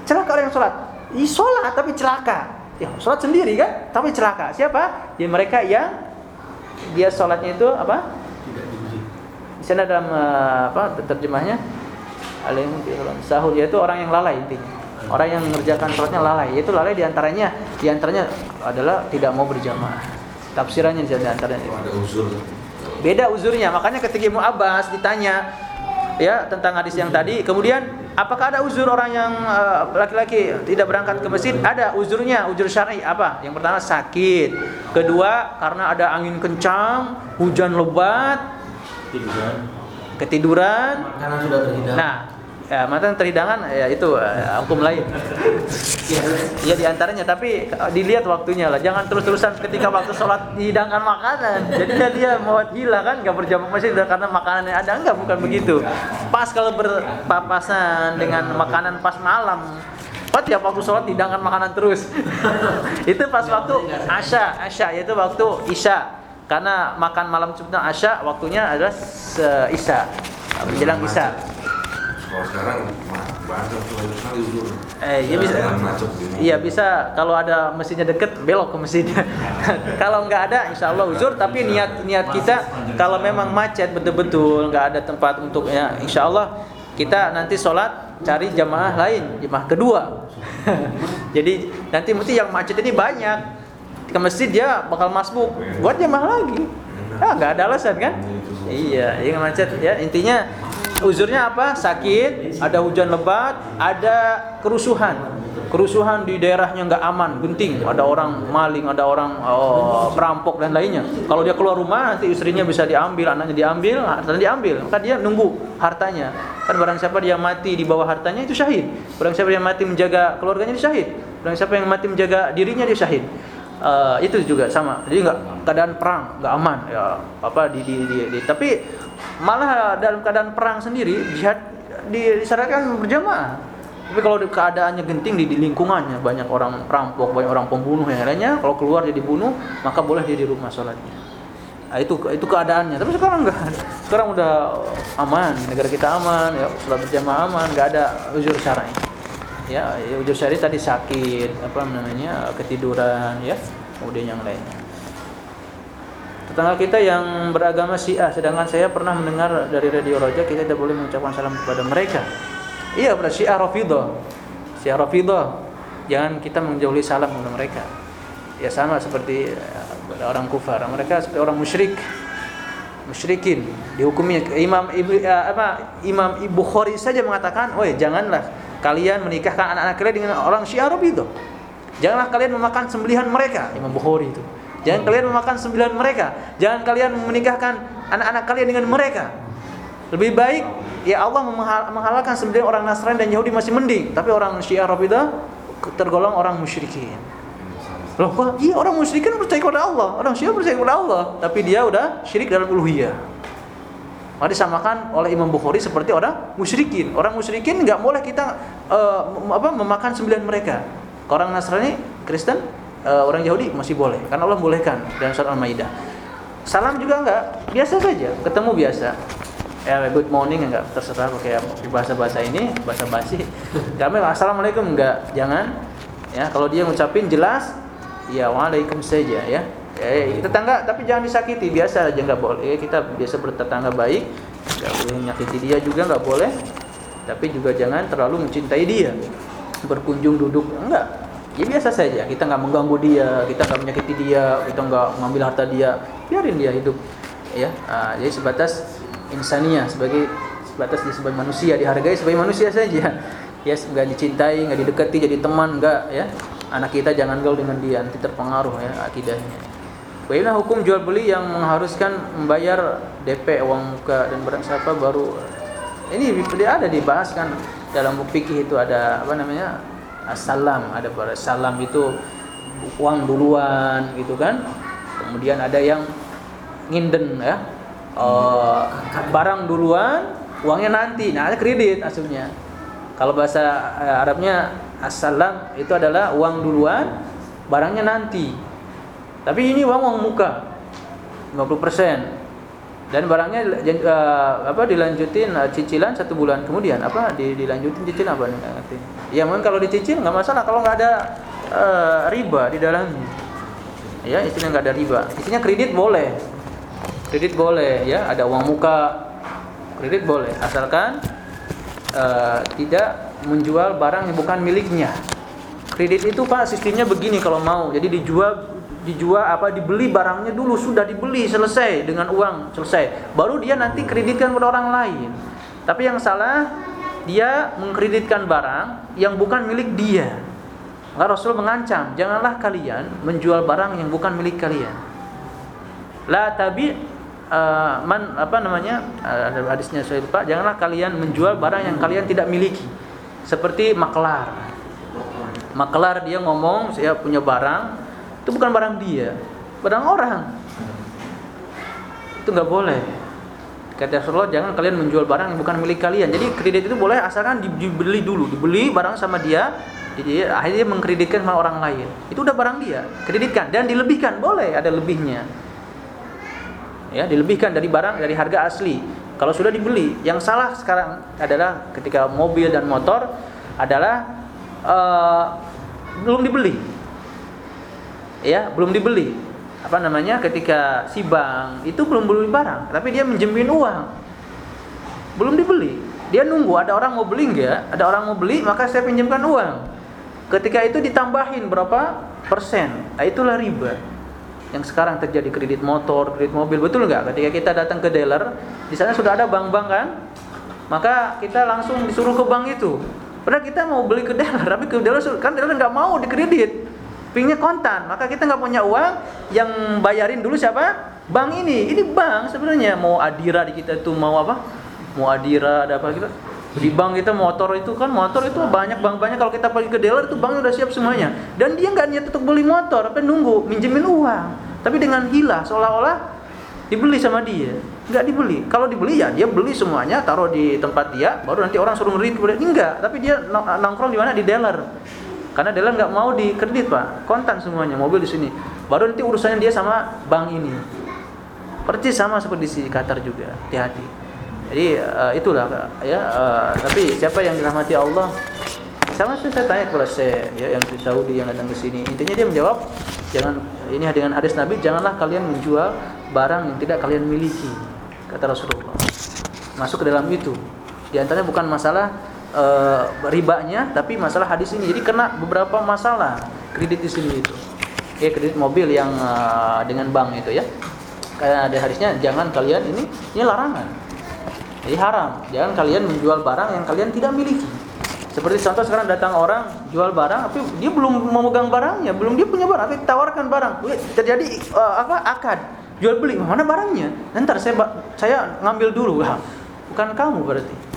celaka orang yang sholat iya sholat tapi celaka. Ya sholat sendiri kan? Tapi celaka. Siapa? Ya mereka yang dia sholatnya itu apa? Di sana dalam uh, apa terjemahnya? Sahur yaitu orang yang lalai intinya. Orang yang mengerjakan sholatnya lalai, yaitu lalai di antaranya di antaranya adalah tidak mau berjamaah. Tafsirannya di antaranya. Ada uzur. Beda uzurnya, makanya ketika Ibnu Abbas ditanya ya tentang hadis yang tadi, kemudian Apakah ada uzur orang yang eh, laki-laki uh, tidak berangkat ke masjid? Ada uzurnya, uzur syar'i apa? Yang pertama sakit. Kedua karena ada angin kencang, hujan lebat, ketiduran. Ketiduran. Makanan sudah terhidang. Nah, ya mantan terhidangan ya itu uh, hukum lain. Ya di antaranya tapi dilihat waktunya lah. Jangan terus-terusan ketika waktu sholat dihidangkan makanan. Jadi dia, mau gila kan nggak berjamaah masjid karena makanan yang ada. Enggak bukan begitu. Pas kalau berpapasan dengan makanan pas malam. Oh tiap waktu sholat dihidangkan makanan terus. Itu pas waktu Asya Asya yaitu waktu Isya. Karena makan malam sebetulnya Asya Waktunya adalah Isya Menjelang Isya kalau sekarang banyak sekali uzur. Eh, iya bisa. Iya bisa. Kalau ada mesinnya deket, belok ke mesinnya. kalau nggak ada, insya Allah uzur. Tapi niat niat kita, kalau memang macet betul-betul, nggak ada tempat untuk ya, insya Allah kita nanti sholat cari jamaah lain, jamaah kedua. Jadi nanti mesti yang macet ini banyak ke masjid dia bakal masbuk buat jamaah lagi. Ah, nggak ada alasan kan? Iya, yang macet ya intinya uzurnya apa? Sakit, ada hujan lebat, ada kerusuhan. Kerusuhan di daerahnya nggak aman, genting, ada orang maling, ada orang oh, perampok dan lainnya. Kalau dia keluar rumah nanti istrinya bisa diambil, anaknya diambil, hartanya diambil. Maka dia nunggu hartanya. Kan barang siapa dia mati di bawah hartanya itu syahid. Barang siapa dia mati menjaga keluarganya dia syahid. Barang siapa yang mati menjaga dirinya dia syahid. Uh, itu juga sama. Jadi nggak keadaan perang, nggak aman ya apa di, di, di, di tapi malah dalam keadaan perang sendiri jihad disyaratkan berjamaah. Tapi kalau keadaannya genting di, di lingkungannya banyak orang perampok, banyak orang pembunuh yang lainnya, kalau keluar jadi bunuh maka boleh dia di rumah sholatnya. Nah, itu itu keadaannya. Tapi sekarang enggak. Sekarang udah aman, negara kita aman, ya sholat berjamaah aman, enggak ada uzur syar'i ya, ya ujur syari tadi sakit apa namanya ketiduran ya kemudian yang lainnya tetangga kita yang beragama Syiah sedangkan saya pernah mendengar dari radio Roja kita tidak boleh mengucapkan salam kepada mereka. Iya pada Syiah Rafidah Syiah Rafidah jangan kita menjauhi salam kepada mereka. Ya sama seperti eh, orang kufar. Mereka seperti orang musyrik musyrikin. Dihukumi Imam Ibu eh, apa Imam Ibu Khori saja mengatakan, "Woi, janganlah kalian menikahkan anak-anak kalian dengan orang Syiah itu. Janganlah kalian memakan sembelihan mereka, Imam Bukhari itu. Jangan kalian memakan sembelihan mereka. Jangan kalian menikahkan anak-anak kalian dengan mereka. Lebih baik ya Allah menghalalkan sembelihan orang Nasrani dan Yahudi masih mending, tapi orang Syiah itu tergolong orang musyrikin. Loh, kok iya orang musyrikin percaya kepada Allah, orang Syiah percaya kepada Allah, tapi dia udah syirik dalam uluhiyah. Maka disamakan oleh Imam Bukhari seperti orang musyrikin. Orang musyrikin nggak boleh kita uh, apa memakan sembilan mereka. Orang Nasrani, Kristen, uh, orang Yahudi masih boleh karena Allah bolehkan dalam surat Al-Maidah. Salam juga enggak, biasa saja, ketemu biasa. Ya good morning enggak terserah pakai bahasa-bahasa ini, bahasa basi. Kami assalamualaikum enggak, jangan. Ya, kalau dia ngucapin jelas, ya waalaikum saja ya eh, tetangga tapi jangan disakiti. Biasa aja nggak boleh. Kita biasa bertetangga baik. Nggak boleh menyakiti dia juga nggak boleh. Tapi juga jangan terlalu mencintai dia. Berkunjung duduk. Enggak ya biasa saja. Kita nggak mengganggu dia. Kita nggak menyakiti dia. Kita nggak mengambil harta dia. Biarin dia hidup. Ya nah, jadi sebatas insania sebagai sebatas dia sebagai manusia. Dihargai sebagai manusia saja. Ya nggak dicintai nggak didekati jadi teman. Nggak ya. Anak kita jangan gaul dengan dia. Nanti terpengaruh ya akidahnya Bagaimana hukum jual beli yang mengharuskan membayar DP uang muka dan barang siapa baru. Ini ada dibahas kan dalam fikih itu ada apa namanya assalam. Ada pada salam itu uang duluan gitu kan. Kemudian ada yang nginden ya. Uh, barang duluan uangnya nanti. Nah ada kredit aslinya. Kalau bahasa uh, Arabnya assalam itu adalah uang duluan barangnya nanti tapi ini uang uang muka 50% dan barangnya uh, apa dilanjutin uh, cicilan satu bulan kemudian. Apa di, dilanjutin cicilan apa nih ngerti. Ya mungkin kalau dicicil nggak masalah kalau nggak ada uh, riba di dalamnya. Ya istilah nggak ada riba. Istinya kredit boleh. Kredit boleh ya. Ada uang muka kredit boleh. Asalkan uh, tidak menjual barang yang bukan miliknya. Kredit itu pak sistemnya begini kalau mau. Jadi dijual dijual apa dibeli barangnya dulu sudah dibeli selesai dengan uang selesai. Baru dia nanti kreditkan kepada orang lain. Tapi yang salah dia mengkreditkan barang yang bukan milik dia. Maka Rasul mengancam janganlah kalian menjual barang yang bukan milik kalian. La tabi uh, man apa namanya ada hadisnya saya lupa. Janganlah kalian menjual barang yang kalian tidak miliki. Seperti maklar. Maklar dia ngomong saya punya barang itu bukan barang dia, barang orang. Itu nggak boleh. Kata Rasulullah, jangan kalian menjual barang yang bukan milik kalian. Jadi kredit itu boleh asalkan dibeli dulu, dibeli barang sama dia, jadi akhirnya mengkreditkan sama orang lain. Itu udah barang dia, kreditkan dan dilebihkan, boleh ada lebihnya. Ya, dilebihkan dari barang dari harga asli. Kalau sudah dibeli, yang salah sekarang adalah ketika mobil dan motor adalah uh, belum dibeli ya belum dibeli. Apa namanya? Ketika si bank itu belum beli barang tapi dia menjemin uang. Belum dibeli. Dia nunggu ada orang mau beli enggak ada orang mau beli maka saya pinjamkan uang. Ketika itu ditambahin berapa persen? Nah, itulah riba yang sekarang terjadi. Kredit motor kredit mobil betul nggak? Ketika kita datang ke dealer di sana sudah ada bank-bank kan? Maka kita langsung disuruh ke bank itu. Padahal kita mau beli ke dealer tapi ke dealer kan dealer nggak mau dikredit Pingnya kontan, maka kita nggak punya uang, yang bayarin dulu siapa? Bank ini. Ini bank sebenarnya mau Adira di kita itu mau apa? Mau Adira ada apa kita? Di bank kita motor itu kan motor itu banyak bank banyak kalau kita pergi ke dealer itu bank udah siap semuanya. Dan dia nggak niat untuk beli motor, tapi nunggu minjemin uang. Tapi dengan gila seolah-olah dibeli sama dia. Nggak dibeli. Kalau dibeli ya dia beli semuanya, taruh di tempat dia, baru nanti orang suruh ngeri enggak, tapi dia nongkrong di mana di dealer. Karena Delan nggak mau dikredit pak, kontan semuanya mobil di sini. Baru nanti urusannya dia sama bank ini. Percis sama seperti di Qatar juga, hati-hati. Jadi uh, itulah ya. Uh, tapi siapa yang dirahmati Allah? Sama sih saya tanya kepada saya ya yang di Saudi yang datang ke sini. Intinya dia menjawab, jangan ini dengan hadis Nabi, janganlah kalian menjual barang yang tidak kalian miliki, kata Rasulullah. Masuk ke dalam itu. Di antaranya bukan masalah e, ribanya tapi masalah hadis ini. Jadi kena beberapa masalah kredit di sini itu. Ya kredit mobil yang e, dengan bank itu ya. Kayak ada hadisnya jangan kalian ini ini larangan. Jadi haram. Jangan kalian menjual barang yang kalian tidak miliki. Seperti contoh sekarang datang orang jual barang tapi dia belum memegang barangnya belum dia punya barang tapi tawarkan barang. Terjadi uh, apa akad. Jual beli mana barangnya? Nanti saya saya ngambil dulu. Bukan kamu berarti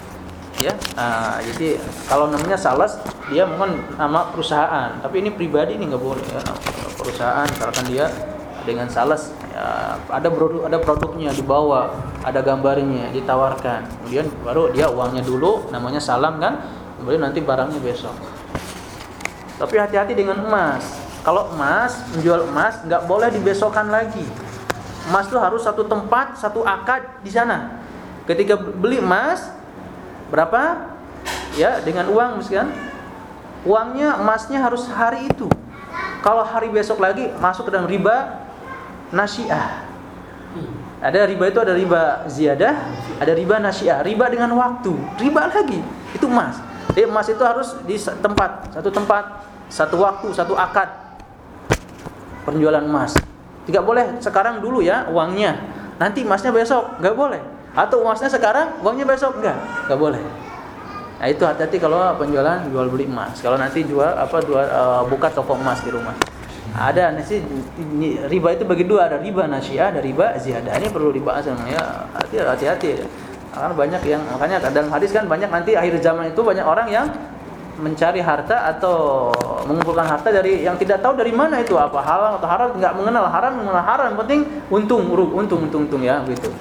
ya. Nah, jadi kalau namanya sales dia mungkin nama perusahaan. Tapi ini pribadi ini nggak boleh ya perusahaan. Misalkan dia dengan sales ya, ada produk ada produknya dibawa ada gambarnya ditawarkan. Kemudian baru dia uangnya dulu namanya salam kan kemudian nanti barangnya besok. Tapi hati-hati dengan emas. Kalau emas menjual emas nggak boleh dibesokkan lagi. Emas itu harus satu tempat satu akad di sana. Ketika beli emas berapa? Ya, dengan uang misalkan. Uangnya emasnya harus hari itu. Kalau hari besok lagi masuk ke dalam riba nasiah. Ada riba itu ada riba ziyadah, ada riba nasiah, riba dengan waktu, riba lagi. Itu emas. Jadi emas itu harus di tempat, satu tempat, satu waktu, satu akad penjualan emas. Tidak boleh sekarang dulu ya uangnya. Nanti emasnya besok, nggak boleh. Atau emasnya sekarang, uangnya besok enggak? Enggak boleh. Nah, itu hati-hati kalau penjualan jual beli emas. Kalau nanti jual apa jual uh, buka toko emas di rumah. Ada nasi riba itu bagi dua, ada riba nasyia, ada riba ziyadah. Ini perlu dibahas ya. Hati-hati. Karena banyak yang makanya dalam hadis kan banyak nanti akhir zaman itu banyak orang yang mencari harta atau mengumpulkan harta dari yang tidak tahu dari mana itu apa halal atau haram nggak mengenal haram mengenal haram penting untung untung untung untung ya gitu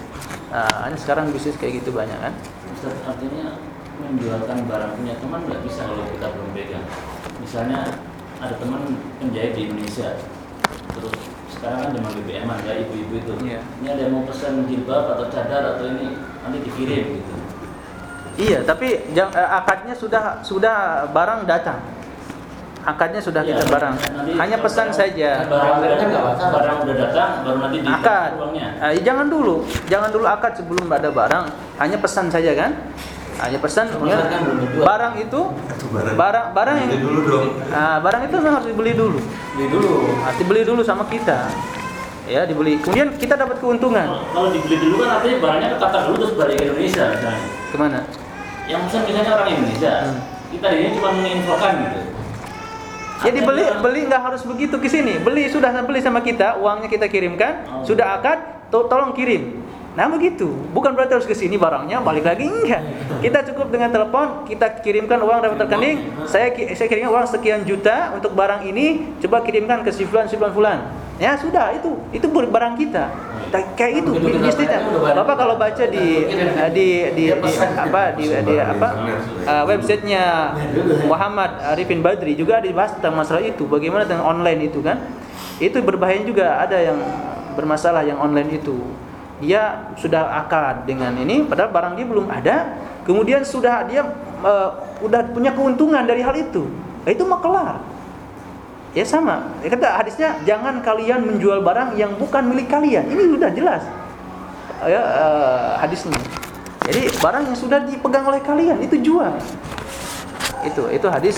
nah, ini sekarang bisnis kayak gitu banyak kan? Ustaz, artinya menjualkan barang punya teman nggak bisa kalau kita belum pegang? Misalnya ada teman penjahit di Indonesia terus sekarang kan zaman BBM ada ibu-ibu itu. Iya. ini ada yang mau pesan jilbab atau cadar atau ini nanti dikirim gitu. Iya tapi jang- eh, akadnya sudah sudah barang datang akadnya sudah Iya, kita barang. Hanya pesan barang- saja. barang udah Kan datang barang udah datang baru nanti di akad uangnya. Eh, jangan dulu. Jangan dulu akad sebelum ada barang. Hanya pesan saja kan? Hanya pesan dijual. barang itu barang. barang barang yang Beli dulu dong. Ah, barang itu memang harus dibeli dulu. Beli dulu. Nah, dibeli dulu sama kita. Ya dibeli. Kemudian kita dapat keuntungan. Kalau kalau dibeli dulu kan artinya barangnya ketatar dulu terus balik ke Indonesia misalnya. Ke mana yang pesan misalnya orang Indonesia. Hmm. kita ini cuma menginfokan gitu ya dibeli Artinya- beli nggak harus begitu ke sini. Beli sudah beli sama kita uangnya kita kirimkan Oh. sudah akad to- tolong kirim. Nah begitu. Bukan berarti harus ke sini barangnya balik lagi enggak. Kita cukup dengan telepon kita kirimkan uang dapat rekening saya saya kirimkan uang sekian juta untuk barang ini coba kirimkan ke si fulan. Si fulan fulan ya sudah itu itu barang kita. Ta- kayak itu bisnisnya bapak kalau baca di di di, di apa di, di apa eh, websitenya Muhammad Arifin Badri juga dibahas tentang masalah itu bagaimana dengan online itu kan. Itu berbahaya juga ada yang bermasalah yang online itu. Dia sudah akad dengan ini padahal barang dia belum ada. Kemudian sudah dia eh, udah punya keuntungan dari hal itu. Nah, itu mah kelar ya sama. Ya kata hadisnya jangan kalian menjual barang yang bukan milik kalian. Ini sudah jelas. Ya eh, hadisnya jadi barang yang sudah dipegang oleh kalian itu jual. Itu itu hadis.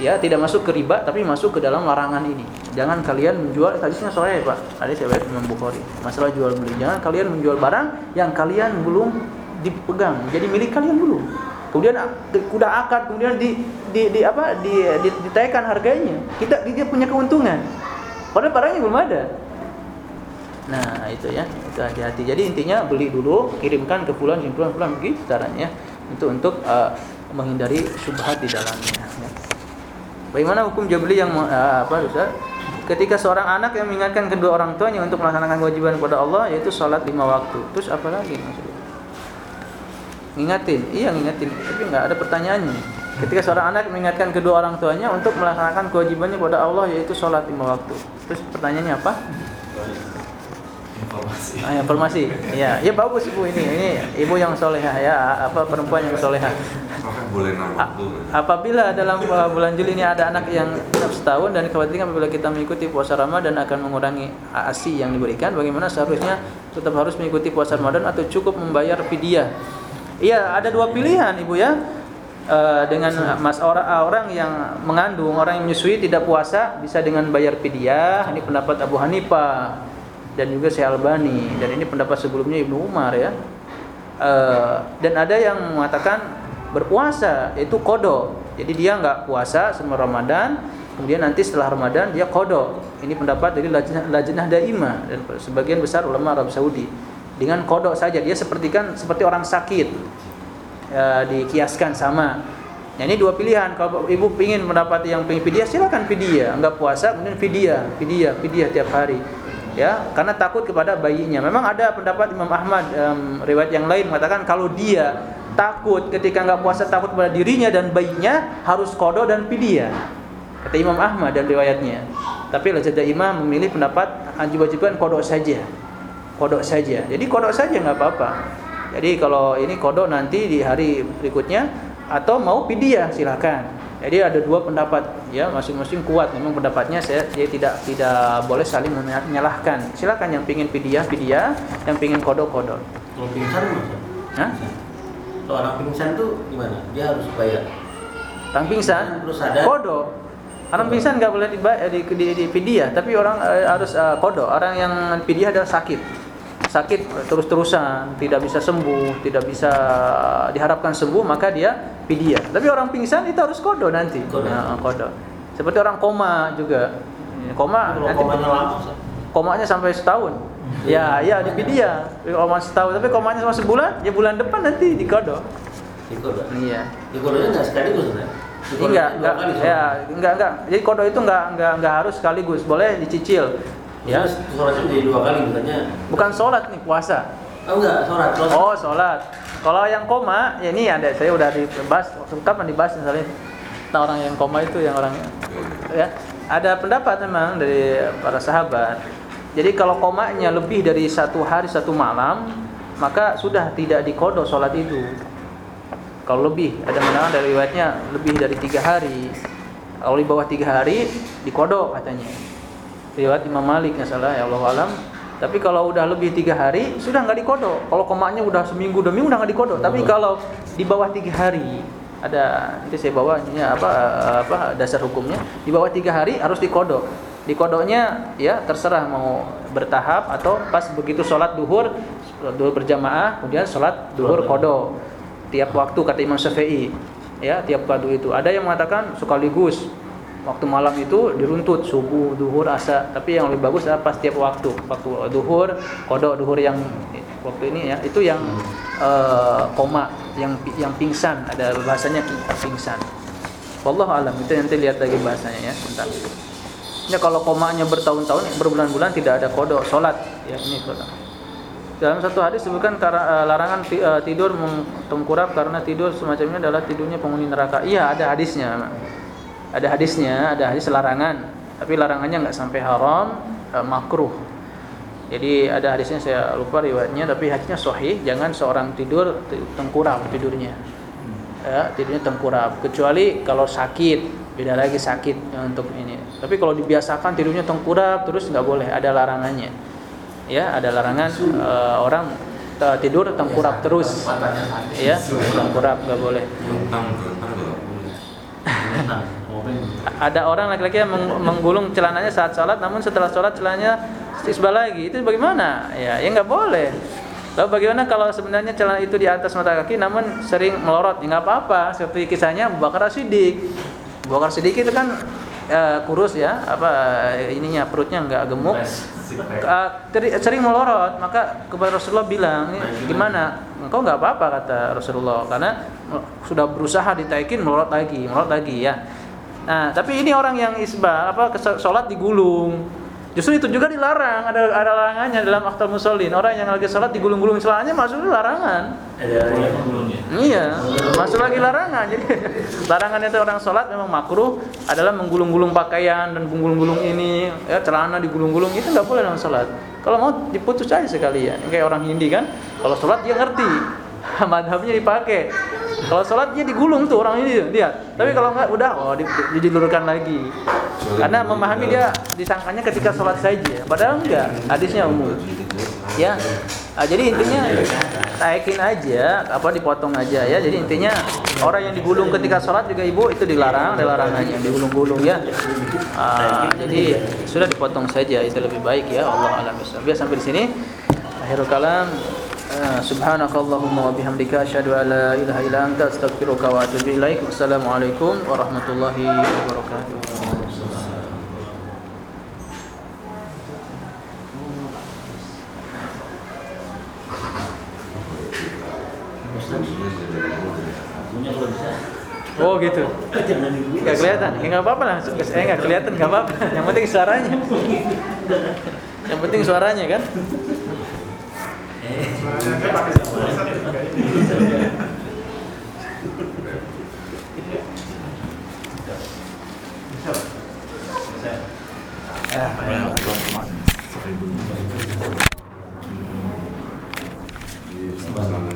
Ya tidak masuk ke riba tapi masuk ke dalam larangan ini. Jangan kalian menjual hadisnya sahih Pak. Hadis riwayat Imam Bukhari. Masalah jual beli. Jangan kalian menjual barang yang kalian belum dipegang. Jadi milik kalian dulu kemudian udah akad kemudian di di, di apa di, di harganya kita dia punya keuntungan padahal barangnya belum ada nah itu ya itu hati-hati jadi intinya beli dulu kirimkan ke bulan simpulan bulan begitu caranya itu untuk eh, menghindari subhat di dalamnya ya. Bagaimana hukum jabli yang uh, apa Ustaz? Ketika seorang anak yang mengingatkan kedua orang tuanya untuk melaksanakan kewajiban kepada Allah yaitu sholat lima waktu. Terus apa lagi maksudnya? Ngingatin, iya ngingatin, tapi nggak ada pertanyaannya. Ketika seorang anak mengingatkan kedua orang tuanya untuk melaksanakan kewajibannya kepada Allah yaitu sholat lima waktu. Terus pertanyaannya apa? Informasi. Ah, informasi. Ya, ya bagus ibu ini. Ini ibu yang solehah ya, apa perempuan yang solehah. Maka boleh enam A- waktu. Apabila dalam uh, bulan Juli ini ada anak yang genap setahun dan dikhawatirkan apabila kita mengikuti puasa Ramadan akan mengurangi ASI yang diberikan, bagaimana seharusnya tetap harus mengikuti puasa Ramadan atau cukup membayar fidyah? Iya, ada dua pilihan Ibu ya. Eh, dengan mas orang orang yang mengandung, orang yang menyusui tidak puasa bisa dengan bayar fidyah. Ini pendapat Abu Hanifah dan juga Syekh Albani dan ini pendapat sebelumnya Ibnu Umar ya. Eh, dan ada yang mengatakan berpuasa itu kodo jadi dia nggak puasa selama Ramadan kemudian nanti setelah Ramadan dia kodo ini pendapat dari lajnah, lajnah daimah dan sebagian besar ulama Arab Saudi dengan kodo saja. Dia sepertikan seperti orang sakit. Ya, dikiaskan sama. Nah, ini dua pilihan. Kalau ibu ingin mendapat yang pengen silakan fidyah nggak puasa kemudian fidyah fidyah fidyah tiap hari. Ya karena takut kepada bayinya. Memang ada pendapat Imam Ahmad em, riwayat yang lain mengatakan kalau dia takut ketika nggak puasa takut pada dirinya dan bayinya harus kodo dan fidyah kata Imam Ahmad dan riwayatnya. Tapi Lajada Imam memilih pendapat wajib-wajiban kodok saja kodok saja. Jadi kodok saja nggak apa-apa. Jadi kalau ini kodok nanti di hari berikutnya atau mau fidyah silakan. Jadi ada dua pendapat. Ya masing-masing kuat. Memang pendapatnya saya dia tidak tidak boleh saling menyalahkan. Silakan yang pingin fidyah fidyah yang pingin kodok kodok. Kalau pingsan? Hah? Kalau orang pingsan tuh gimana? Dia harus bayar. orang pingsan? Terus ada- kodok. Orang pingsan nggak boleh dibayar di, di, di fidyah tapi orang eh, harus eh, kodok. Orang yang fidyah adalah sakit sakit terus-terusan tidak bisa sembuh tidak bisa diharapkan sembuh maka dia fidyah tapi orang pingsan itu harus kodo nanti. Kodo. Nah, kodo seperti orang koma juga. Koma Kalau nanti komanya lama, komanya sampai setahun. Ya ya di fidyah koma setahun tapi komanya sama sebulan ya bulan depan nanti di kodo Di kode. iya. Di kodenya nggak sekaligus enggak enggak ya enggak enggak. Jadi kodo itu enggak enggak enggak harus sekaligus. Boleh dicicil ya sholatnya menjadi dua kali misalnya. bukan sholat nih puasa. Oh enggak, sholat. sholat. oh sholat. Kalau yang koma ya ini ada saya udah dibahas kapan dibahas misalnya. Nah orang yang koma itu yang orang ya. Ada pendapat memang dari para sahabat. Jadi kalau komanya lebih dari satu hari satu malam maka sudah tidak dikodok sholat itu. Kalau lebih ada menangan dari riwayatnya lebih dari tiga hari. Kalau di bawah tiga hari dikodok katanya riwayat Imam Malik nggak salah ya Allah alam. Tapi kalau udah lebih tiga hari sudah nggak dikodok. Kalau komanya udah seminggu minggu udah nggak dikodok. Tapi kalau di bawah tiga hari ada nanti saya bawa ininya apa apa dasar hukumnya. Di bawah tiga hari harus dikodok. Dikodoknya ya terserah mau bertahap atau pas begitu sholat duhur duhur berjamaah kemudian sholat duhur kodok. Tiap waktu kata Imam Syafi'i ya tiap waktu itu. Ada yang mengatakan sekaligus waktu malam itu diruntut subuh duhur asa tapi yang lebih bagus adalah pas tiap waktu waktu duhur kodok duhur yang waktu ini ya itu yang eh, koma yang yang pingsan ada bahasanya pingsan Wallahu alam itu nanti lihat lagi bahasanya ya bentar Ya kalau komanya bertahun-tahun, berbulan-bulan tidak ada kodok sholat. Ya ini kodok. Dalam satu hadis disebutkan kara- eh, larangan eh, tidur tengkurap karena tidur semacamnya adalah tidurnya penghuni neraka. Iya ada hadisnya. Ada hadisnya, ada hadis larangan. Tapi larangannya nggak sampai haram, eh, makruh. Jadi ada hadisnya saya lupa riwayatnya, tapi hadisnya sahih. Jangan seorang tidur tengkurap tidurnya. Ya, tidurnya tengkurap. Kecuali kalau sakit, beda lagi sakit untuk ini. Tapi kalau dibiasakan tidurnya tengkurap terus nggak boleh, ada larangannya. Ya, ada larangan eh, orang tidur tengkurap terus. Ya, tengkurap nggak boleh. Ada orang laki-laki yang meng- menggulung celananya saat sholat, namun setelah sholat celananya isbal lagi. Itu bagaimana? Ya, ya nggak boleh. Lalu bagaimana kalau sebenarnya celana itu di atas mata kaki, namun sering melorot? Ya nggak apa-apa. Seperti kisahnya Bakar. Abu Bakar Siddiq itu kan eh, kurus ya, apa eh, ininya perutnya nggak gemuk. Teri- sering melorot maka kepada Rasulullah bilang "Ini gimana engkau nggak apa-apa kata Rasulullah karena sudah berusaha ditaikin melorot lagi melorot lagi ya nah tapi ini orang yang isbah apa sholat digulung justru itu juga dilarang ada ada larangannya dalam aktal musallin orang yang lagi sholat digulung-gulung celananya masuk larangan Ada. Iya, masuk lagi larangan. Jadi larangan itu orang sholat memang makruh adalah menggulung-gulung pakaian dan menggulung-gulung ini, ya celana digulung-gulung itu nggak boleh dalam sholat. Kalau mau diputus aja sekalian. Kayak orang Hindi kan, kalau sholat dia ngerti, madhabnya dipakai. Kalau sholat dia digulung tuh orang ini lihat. Tapi kalau nggak udah, oh di- di- diluruskan lagi. Karena memahami dia disangkanya ketika sholat saja, padahal enggak. Hadisnya umum. Ya, Ah, jadi intinya naikin aja, apa dipotong aja ya. Jadi intinya orang yang digulung ketika sholat juga ibu itu dilarang, ada larangannya digulung-gulung ya. Ah, jadi sudah dipotong saja itu lebih baik ya. Allah alam bisawab. Ya sampai di sini. Akhirul kalam. Ah, Subhanakallahumma wa bihamdika asyhadu an la ilaha illa anta astaghfiruka wa atubu ilaik. Wassalamualaikum warahmatullahi wabarakatuh. Oh gitu. Gak kelihatan, ya nggak apa-apa lah. Eh nggak kelihatan nggak apa-apa. Yang penting suaranya. Yang penting suaranya kan. Semangat.